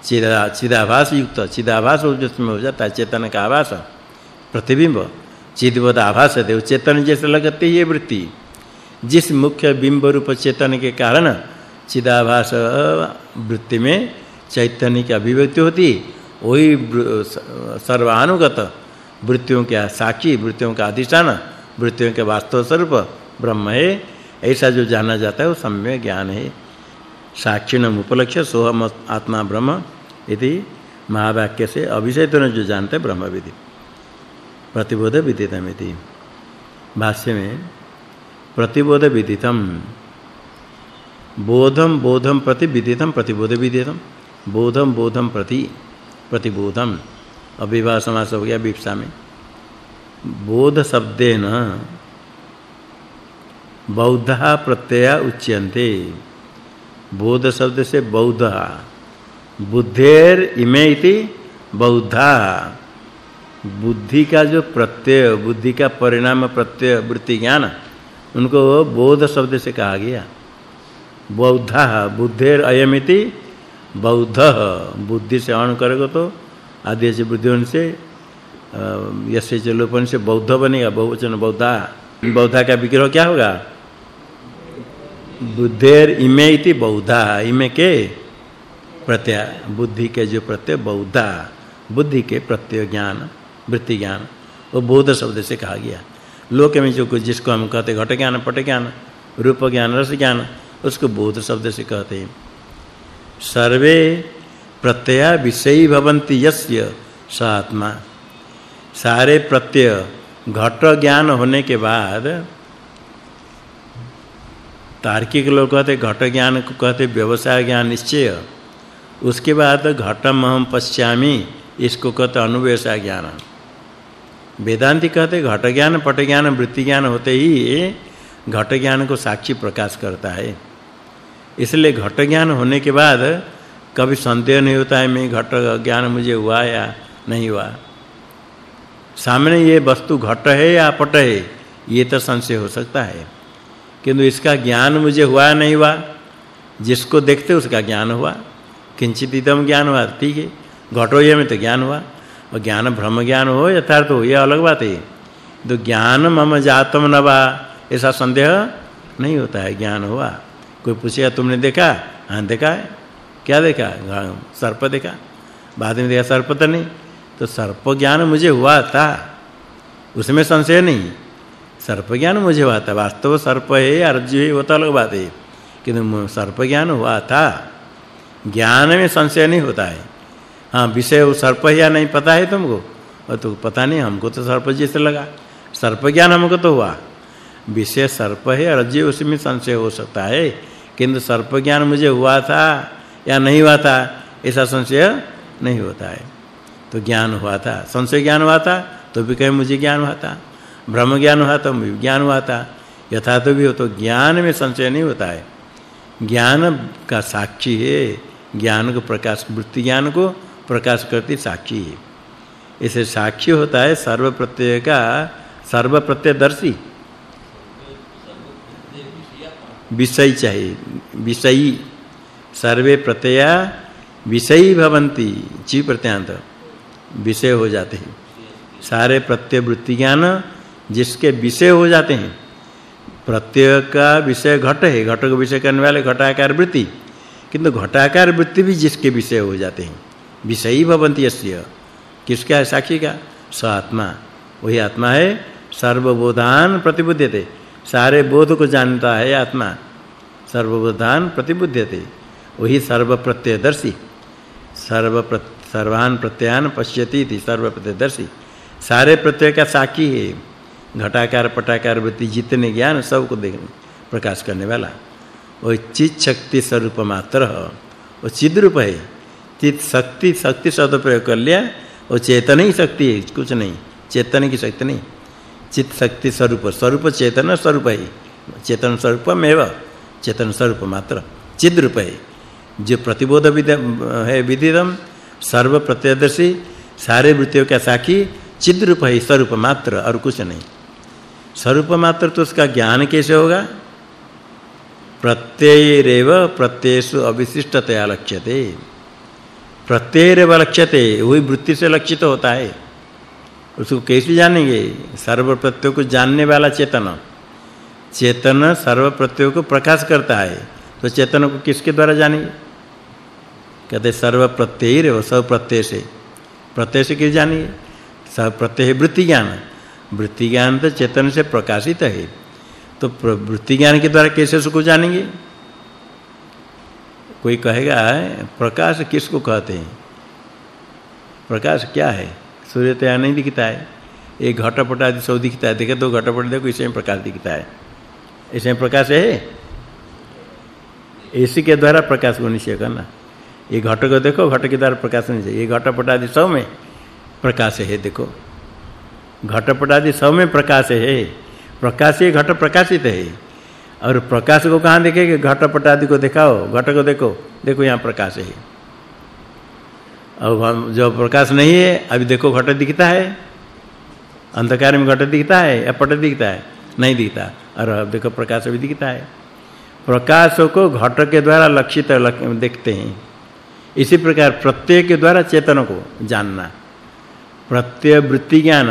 चिदा, चिदाभास युक्त, चिदाभास जिसमें हो जाता है, चेतन का आभास, प्रतिबिंब चिदवद आभास है चेतन जैसे लगती है ये वृत्ति। जिस मुख्य बिंब रूप चेतन के कारण चिदाभास वृत्ति में चैतन्य की अभिव्यक्ति होती वही सर्वानुगत वृत्तियों के साक्षी, वृत्तियों का अधिष्ठान, वृत्तियों के वास्तव स्वरूप ब्रह्म है। ऐसा जो जाना जाता है वो सम्य ज्ञान है। साक्षिणम उपलक्ष्य सोहम आत्मा ब्रह्म इति महावाक्य से अभिषेतन जो जानते ब्रह्म विधि प्रतिबोध विदितमिति भाष्य में प्रतिबोध विदितम। बोधम बोधम प्रति विदितम, प्रतिबोध विदितम। बोधम बोधम प्रति प्रतिबोधम। अविवाह समास हो गया विपसा में। बोध शब्देन बौद्धा प्रत्यय उच्यन्ते। बोध शब्द से बौद्ध। बुद्धेर इमे इति बौद्धा। बुद्धि का जो प्रत्यय, बुद्धि का परिणाम, प्रत्यय, वृत्ति ज्ञान, उनको बोध शब्द से कहा गया। बौद्धा, बुद्धेर अयमिति बौद्ध बुद्धि से अण करेगा तो आदि से बुद्धि से यसे चलोपन से बौद्ध बनेगा बहुवचन बौद्धा। बौद्धा का विग्रह क्या होगा? बुद्धेर इमे इति बौद्धा। इमे के प्रत्यय, बुद्धि के जो प्रत्यय, बौद्धा। बुद्धि के प्रत्यय ज्ञान, वृत्ति ज्ञान, वो बौद्ध शब्द से कहा गया। लोक में जो कुछ जिसको हम कहते घट ज्ञान, पट ज्ञान, रूप ज्ञान, रस ज्ञान, उसको बोध शब्द से कहते हैं। सर्वे प्रत्यय विषयी भवन्ति यस्य स आत्मा सारे प्रत्यय घट ज्ञान होने के बाद तार्किक लोग कहते घट ज्ञान को कहते व्यवसाय ज्ञान निश्चय। उसके बाद घटम हम पश्यामि, इसको कहते अनुव्यवसाय ज्ञान। वेदांती कहते घट ज्ञान, पट ज्ञान, वृत्ति ज्ञान होते ही घट ज्ञान को साक्षी प्रकाश करता है। इसलिए घट ज्ञान होने के बाद कभी संदेह नहीं होता है, मैं घट ज्ञान मुझे हुआ या नहीं हुआ? सामने ये वस्तु घट है या पट है, ये तो संशय हो सकता है। किंतु इसका ज्ञान मुझे हुआ नहीं हुआ, जिसको देखते उसका ज्ञान हुआ। किंचित इदम ज्ञान हुआ, ठीक है। घटो ये में तो ज्ञान हुआ। और ज्ञान भ्रम ज्ञान हो, यथार्थ हो, ये अलग बात है। तो ज्ञान मम जातम नवा ऐसा संदेह नहीं होता है, ज्ञान हुआ। कोई पूछेगा, तुमने देखा? हाँ, देखा है। क्या देखा? सर्प देखा। बाद में देखा, सर्प तो नहीं। तो सर्प ज्ञान मुझे हुआ था। उसमें संशय नहीं। सर्प ज्ञान मुझे हुआ था। वास्तव सर्प है अर्जुन है, वो तो अलग बात है। किंतु सर्प ज्ञान हुआ था। ज्ञान में संशय नहीं होता है। हाँ विषय वो सर्प है या नहीं, पता है तुमको? और तो पता नहीं, हमको तो सर्प जैसे लगा। सर्प ज्ञान हमको तो हुआ। विषय सर्प है और उसमें संशय हो सकता है। किंतु सर्प ज्ञान मुझे हुआ था या नहीं हुआ था, ऐसा संशय नहीं होता है। तो ज्ञान हुआ था। संशय ज्ञान हुआ था तो भी कहे मुझे ज्ञान हुआ था। ब्रह्म ज्ञान हुआ तो ज्ञान हुआ था। यथा तो भी हो तो ज्ञान में संशय नहीं होता है। ज्ञान का साक्षी है। ज्ञान को प्रकाश, वृत्ति ज्ञान को प्रकाश करती साक्षी है। इसे साक्षी होता है सर्व प्रत्यय का सर्व प्रत्ययदर्शी विषय चाहिए। विषयी सर्वे प्रत्यया विषयी भवंती ची प्रत्यांत विषय हो जाते हैं। सारे प्रत्यय वृत्ति ज्ञान जिसके विषय हो जाते हैं, प्रत्यय का विषय घट है, घट विषय करने वाले घटाकार वृत्ति। किंतु घटाकार वृत्ति भी जिसके विषय हो जाते हैं। विषयी भवंती यस्य। किसका है? साक्षी का? स आत्मा। वही आत्मा है, सर्वबोधान प्रतिबुद्धते सारे बोध को जानता है आत्मा। सर्वबोधान प्रतिबुद्धते वही सर्व प्रत्ययदर्शी सर्व सर्वान प्रत्ययान पश्यति इति सर्व प्रत्ययदर्शी सारे प्रत्यय का साक्षी है। घटाकार, पटाकार, वृत्ति, जितने ज्ञान सबको देखने प्रकाश करने वाला। वो चित शक्ति स्वरूप मात्र वो चिद रूप है। चित शक्ति शक्ति शब्द प्रयोग कर लिया। वो चेतन ही शक्ति है। कुछ नहीं। चेतन की शक्ति नहीं। चित शक्ति स्वरूप। स्वरूप चेतन स्वरूप है। चेतन स्वरूपमेव, चेतन स्वरूप मात्र। चिद रूप है। जो प्रतिबोध विद है विदितम सर्व प्रत्यदर्शी, सारे वृत्तियों का साक्षी चिद रूप है, स्वरूप मात्र और कुछ नहीं। स्वरूप मात्र तो उसका ज्ञान कैसे होगा? प्रत्ययरेव प्रत्ययसु अविशिष्टतया लक्ष्यते। प्रत्ययरेव लक्ष्यते, वही वृत्ति से लक्षित होता है। उसको कैसे जानेंगे? सर्व प्रत्यय को जानने वाला चेतन। चेतन सर्व प्रत्यय को प्रकाश करता है। तो चेतन को किसके द्वारा जानेंगे? कहते सर्व प्रत्यय वो सब प्रत्यय से। प्रत्यय से किस जानेंगे? सब प्रत्यय वृत्ति ज्ञान वृत्ति ज्ञान तो चेतन से प्रकाशित है। तो वृत्ति ज्ञान के द्वारा कैसे उसको जानेंगे? कोई कहेगा प्रकाश किसको कहते हैं? प्रकाश क्या है? सूर्य तो यहाँ नहीं दिखता है। ये घटपट आदि सब दिखता है। देखे तो घटपट देखो इसमें प्रकाश दिखता है। इसमें प्रकाश है? इसी के द्वारा प्रकाश को निश्चय करना। ये घट को देखो घट के द्वारा प्रकाश नहीं चाहिए ये घटपट आदि सब में प्रकाश है, देखो। घटपट आदि सब में प्रकाश है। प्रकाश ही घट प्रकाशित है। और प्रकाश को कहाँ देखेंगे? घटपट आदि को दिखाओ। घट को देखो। देखो यहाँ प्रकाश है। और जो प्रकाश नहीं है, अभी देखो घट दिखता है। अंधकार में घट दिखता है, या पट दिखता है? नहीं दिखता। और अब देखो प्रकाश भी दिखता है। प्रकाश को घट के द्वारा लक्षित देखते हैं। इसी प्रकार प्रत्यय के द्वारा चेतन को जानना। प्रत्यय वृत्ति ज्ञान,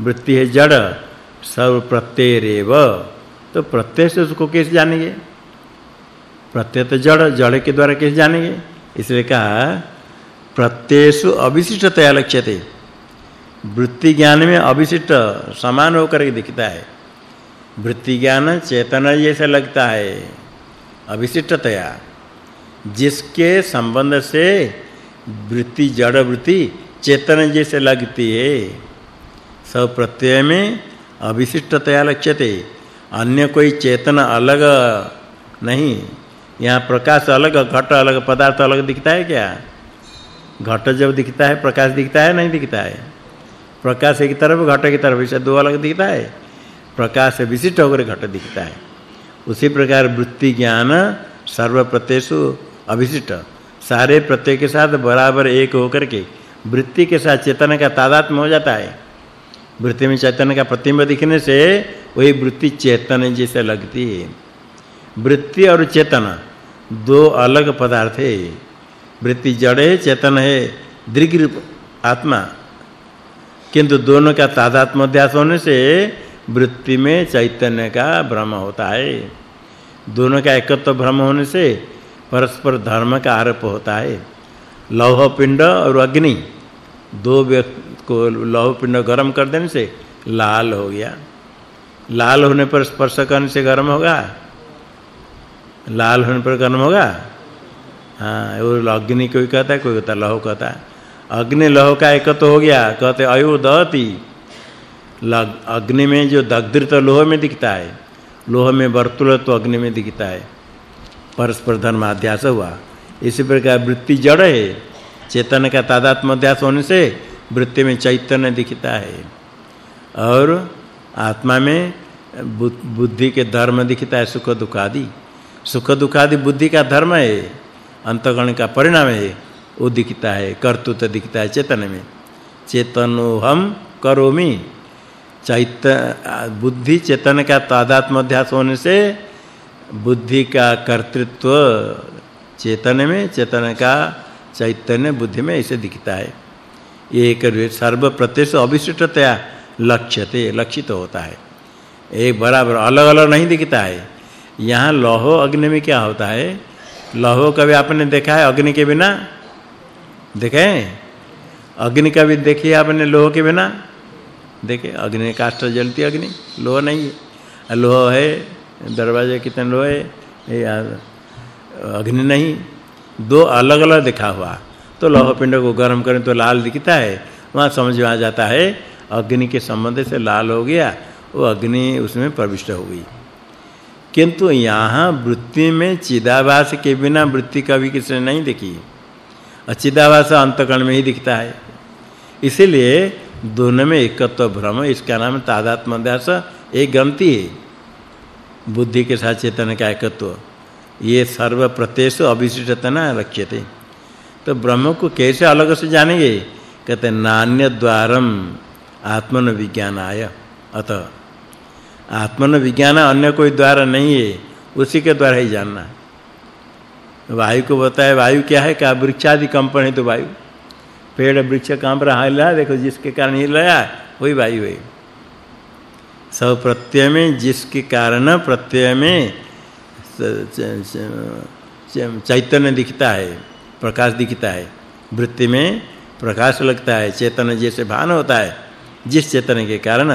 वृत्ति है जड़, सर्व प्रत्यय रेव तो प्रत्यय से उसको कैसे जानेंगे? प्रत्यय तो जड़ जड़ के द्वारा कैसे जानेंगे? इसलिए कहा प्रत्ययसु अविशिष्टतया लक्ष्यते। वृत्ति ज्ञान में अविशिष्ट समान होकर के दिखता है। वृत्ति ज्ञान चेतन जैसा लगता है, अविशिष्टतया। जिसके संबंध से वृत्ति, जड़ वृत्ति चेतन जैसे लगती है, सब प्रत्यय में अविशिष्टतया लक्ष्यते। अन्य कोई चेतन अलग नहीं, यहाँ प्रकाश अलग, घट अलग, पदार्थ अलग दिखता है क्या? घट जब दिखता है, प्रकाश दिखता है, नहीं दिखता है? प्रकाश एक तरफ़, घट की तरफ़ इसे दो अलग दिखता है? प्रकाश विशिष्ट होकर घट दिखता है। उसी प्रकार वृत्ति ज्ञान सर्व प्रत्ययसु अविशिष्ट। सारे प्रत्यय के साथ बराबर एक होकर के वृत्ति के साथ चेतन का तादात्म्य हो जाता है। वृत्ति में चेतन का प्रतिबिंब दिखने से वही वृत्ति चेतन जैसे लगती है। वृत्ति और चेतन दो अलग पदार्थ है। वृत्ति जड़ है चेतन है दृग रूप आत्मा। किंतु दोनों का तादात्म्य अध्यास होने से वृत्ति में चैतन्य का भ्रम होता है। दोनों का एकत्व भ्रम होने से परस्पर धर्म का आरोप होता है। लौह पिंड और अग्नि, दो व्यक्ति को लौह पिंड गर्म कर देने से लाल हो गया। लाल होने पर स्पर्श करने से गर्म होगा। लाल होने पर गर्म होगा। हाँ वो अग्नि कोई कहता है, कोई कहता लौह कहता है। अग्नि लौह का एकत्व हो गया, कहते अयो दहति अग्नि में जो दग्धृत लोह में दिखता है, लोह में वर्तुल तो अग्नि में दिखता है। परस्पर धर्म अध्यास हुआ। इसी प्रकार वृत्ति जड़ है, चेतन का तादात्म्य अध्यास होने से वृत्ति में चैतन्य दिखता है। और आत्मा में बुद्धि के धर्म दिखता है, सुख दुख आदि सुख दुख आदि बुद्धि का धर्म है। अंतगण का परिणाम है। वो दिखता है, कर्तृत्व दिखता है चेतन में। चेतनो हम करोमि। चैत बुद्धि चेतन का तादात्म्य अध्यास होने से बुद्धि का कर्तृत्व चेतन में, चेतन का चैतन्य बुद्धि में ऐसे दिखता है। एक सर्व प्रत्यक्ष अविशिष्टतया लक्ष्यते, लक्षित होता है। एक बराबर अलग-अलग नहीं दिखता है। यहाँ लौह अग्नि में क्या होता है? लौह कभी आपने देखा है अग्नि के बिना? देखे अग्नि का भी देखिए आपने लोह के बिना? देखे, अग्नि काष्ठ जलती अग्नि, लोह नहीं है। लोह है, दरवाजे कितने लोह है? ये अग्नि नहीं, दो अलग-अलग दिखा हुआ। तो लोह पिंड को गर्म करें तो लाल दिखता है, वहाँ समझ में आ जाता है, अग्नि के संबंध से लाल हो गया, वो अग्नि उसमें प्रविष्ट हो गई। किंतु यहाँ वृत्ति में चिदाभास के बिना वृत्ति कभी किसी ने नहीं देखी। अचिदाभास अंतकण में ही दिखता है। इसीलिए दोनों में एकत्व भ्रम, इसका नाम तादात्म्य अध्यास एक ग्रंथि है। बुद्धि के साथ चेतन का एकत्व। ये सर्व प्रत्येश अविशिष्टतना रक्षते। तो ब्रह्म को कैसे अलग से जानेंगे? कहते नान्य द्वारम आत्मन विज्ञानाय अतः आत्मन विज्ञान अन्य कोई द्वार नहीं है, उसी के द्वारा ही जानना वायु को बताए वायु क्या है? का वृक्षादि कंपन है तो वायु। पेड़ वृक्ष कंप रहा है देखो जिसके कारण है वही वायु है। सब प्रत्यय में, जिसके कारण प्रत्यय में चैतन्य दिखता है, प्रकाश दिखता है। वृत्ति में प्रकाश लगता है, चेतन जैसे भान होता है, जिस चेतन के कारण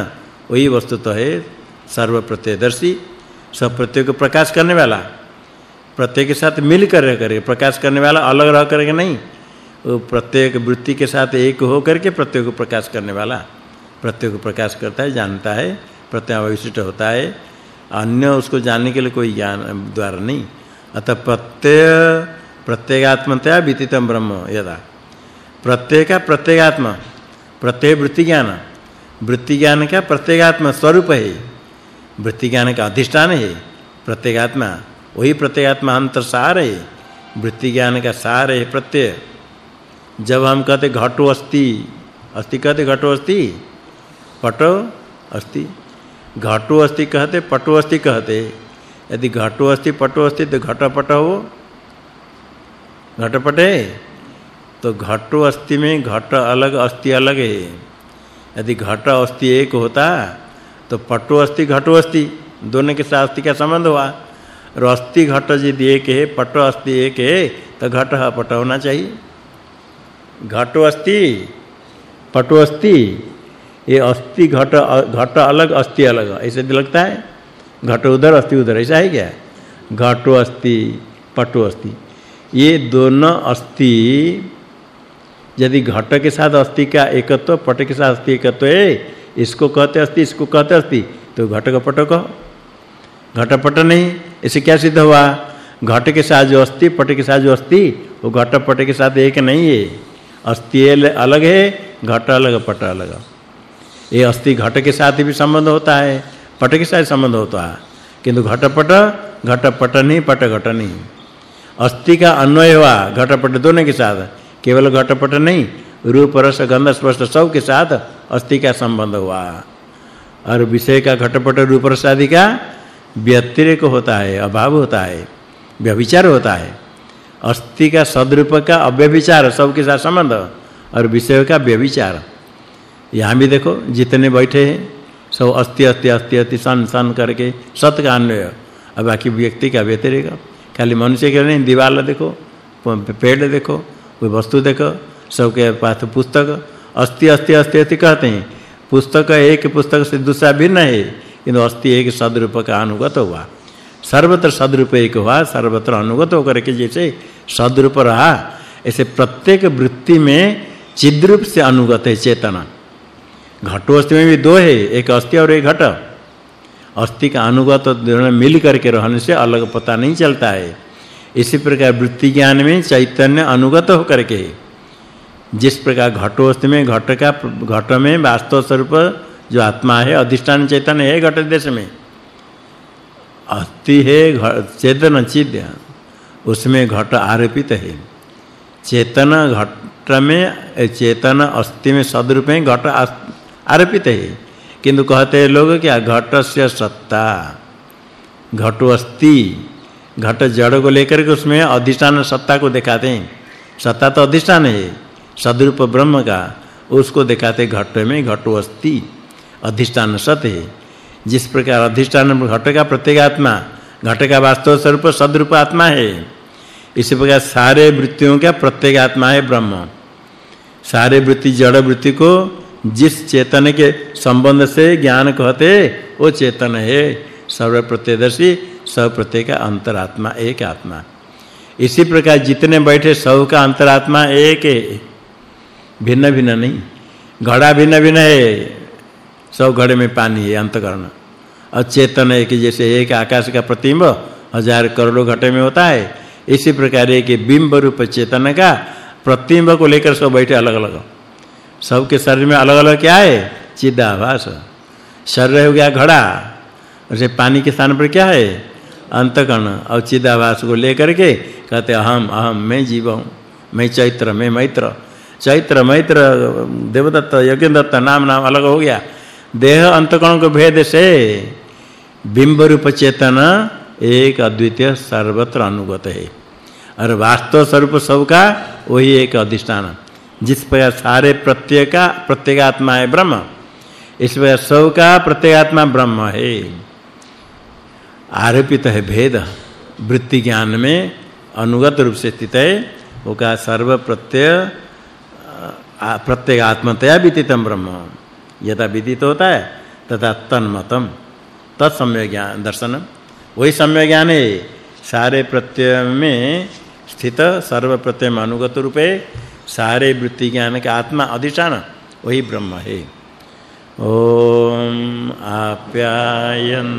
वही वस्तु तो है। सर्व प्रत्ययदर्शी सब प्रत्यय को प्रकाश करने वाला प्रत्यय के साथ मिल कर कर, प्रकाश करने वाला अलग रह करके नहीं? वो प्रत्येक वृत्ति के साथ एक हो करके प्रत्यय को प्रकाश करने वाला प्रत्यय को प्रकाश करता है, जानता है, प्रत्यय विशिष्ट होता है। अन्य उसको जानने के लिए कोई ज्ञान, द्वारा नहीं। अतः प्रत्यय प्रत्येगात्मतया वितितम ब्रह्म यदा। प्रत्यय का प्रत्येगात्मा प्रत्यय वृत्ति ज्ञान। वृत्ति ज्ञान का प्रत्येगात्मा स्वरूप है। वृत्ति ज्ञान का अधिष्ठान है। प्रत्येगात्मा, वही प्रत्येगात्मा अंतर सार है। वृत्ति ज्ञान का सार है प्रत्यय। जब हम कहते घटो अस्ति अस्ति कहते घटो अस्ति, पटो अस्ति। घटो अस्ति कहते, पटो अस्ति कहते। यदि घटो अस्ति, पटो अस्ति तो घटपट हो। घटपट है। तो घटो अस्ति में घट अलग, अस्ति अलग है। यदि घट अस्ति एक होता तो पटो अस्ति घटो अस्ति दोनों के साथ अस्थि का संबंध हुआ। और अस्थि, घट यदि एक है, पटो अस्ति एक है तो घट पट होना चाहिए। घटो अस्ति पटो अस्ति ये अस्थि, घट घट अलग, अस्थि अलग ऐसे लगता है। घट उधर, अस्थि उधर, ऐसा है क्या? घटो अस्ति पटो अस्ति ये दोनों अस्थि, यदि घट के साथ अस्थि का एकत्व, पट के साथ अस्थि एकत्व है इसको कहते अस्ति इसको कहते अस्ति तो घट का पट कहो। घटपट नहीं, इसे क्या सिद्ध हुआ? घट के साथ जो अस्थि, पट के साथ जो अस्थि, वो घट पट के साथ एक नहीं है। अस्थि अलग है, घट अलग, पट अलग। ये अस्थि घट के साथ भी संबंध होता है, पट के साथ संबंध होता है। किंतु घटपट घटपट नहीं, पट घट नहीं। अस्थि का अन्वय हुआ घटपट दोनों के साथ। केवल घटपट नहीं रूप, रस, गंध, स्पर्श सब के साथ अस्थि का संबंध हुआ। और विषय का घटपट, रूप, रस आदि का व्यतिरेक होता है, अभाव होता है, व्यभिचार होता है। अस्थि का सदरूप का अव्यभिचार, सब के साथ संबंध और विषय का व्यभिचार। यहाँ भी देखो, जितने बैठे हैं, सब अस्थि अस्थि अस्थि अस्थि, सन सन करके सत का अन्वय। और बाकी व्यक्ति का व्यतिरेक। खाली मनुष्य के नहीं, दीवार देखो, पेड़ देखो, कोई वस्तु देखो सबके पास पुस्तक, अस्थि अस्थि अस्थि अस्थि कहते हैं। पुस्तक एक पुस्तक से दूसरा भिन्न है, किंतु अस्थि एक सदरूप का अनुगत हुआ। सर्वत्र सदरूप एक हुआ, सर्वत्र अनुगत होकर के जैसे सदरूप रहा, ऐसे प्रत्येक वृत्ति में चिद्रूप से अनुगत है चेतना। घटोस्ति में भी दो है, एक अस्थि और एक घट। अस्थि का अनुगत दोनों मिल करके रहने से अलग पता नहीं चलता है। इसी प्रकार वृत्ति ज्ञान में चैतन्य अनुगत होकर के जिस प्रकार घटोस्ति में, घट का घट में वास्तव स्वरूप जो आत्मा है, अधिष्ठान चैतन्य है, घट देश में। अस्थि है चेतन चिद उसमें घट आरोपित है। चेतन घट में, चेतन अस्थि में सदरूप में घट आरोपित है। किंतु कहते हैं लोग क्या घट से सत्ता, घटो अस्थि, घट जड़ को लेकर के उसमें अधिष्ठान सत्ता को दिखाते हैं। सत्ता तो अधिष्ठान है। सदरूप ब्रह्म का, उसको दिखाते घट में घटो अस्थि अधिष्ठान सत। है जिस प्रकार अधिष्ठान घट का प्रत्येगात्मा घट का वास्तव स्वरूप सदरूप आत्मा है, इसी प्रकार सारे वृत्तियों का प्रत्येगात्मा है ब्रह्म। सारे वृत्ति जड़ वृत्ति को जिस चेतन के संबंध से ज्ञान कहते, वो चेतन है। सर्व प्रत्ययदर्शी सब प्रत्यय का अंतरात्मा एक आत्मा। इसी प्रकार जितने बैठे, सब का अंतरात्मा एक है। भिन्न भिन्न नहीं। घड़ा भिन्न भिन्न है। सब घड़े में पानी है, अंतकरण। और चेतन है कि जैसे एक आकाश का प्रतिबिंब हज़ार करोड़ों घटे में होता है, इसी प्रकार एक बिंब रूप चेतन का प्रतिबिंब को लेकर सब बैठे अलग-अलग। सबके शरीर में अलग-अलग क्या है? चिदाभास। शरीर हो गया घड़ा। उसे पानी के स्थान पर क्या है? अंतकर्ण। और चिदाभास को लेकर के कहते अहम अहम, मैं जीव हूँ, मैं चैत्र, मैं मैत्र। चैत्र मैत्र देवदत्त, यज्ञदत्त नाम नाम अलग हो गया। देह अंतकर्ण को भेद से बिंब रूप चेतन एक अद्वितीय सर्वत्र अनुगत है। और वास्तव स्वरूप सबका वही एक अधिष्ठान। जिस पर सारे प्रत्यय का प्रत्येगात्मा है ब्रह्म, इस पर सब का प्रत्येगात्मा ब्रह्म है। आरोपित है भेद, वृत्ति ज्ञान में अनुगत रूप से स्थित है। वो का सर्व प्रत्यय प्रत्येक आत्मतया विदितम ब्रह्म। यदा विदित होता है तथा तन्मतम। तत्सम्य ज्ञान दर्शन वही सम्य ज्ञान है। सारे प्रत्यय में स्थित, सर्व प्रत्यय में अनुगत रूपे, सारे वृत्ति ज्ञान का आत्मा अधिष्ठान, वही ब्रह्म है। ओम आप्यायन।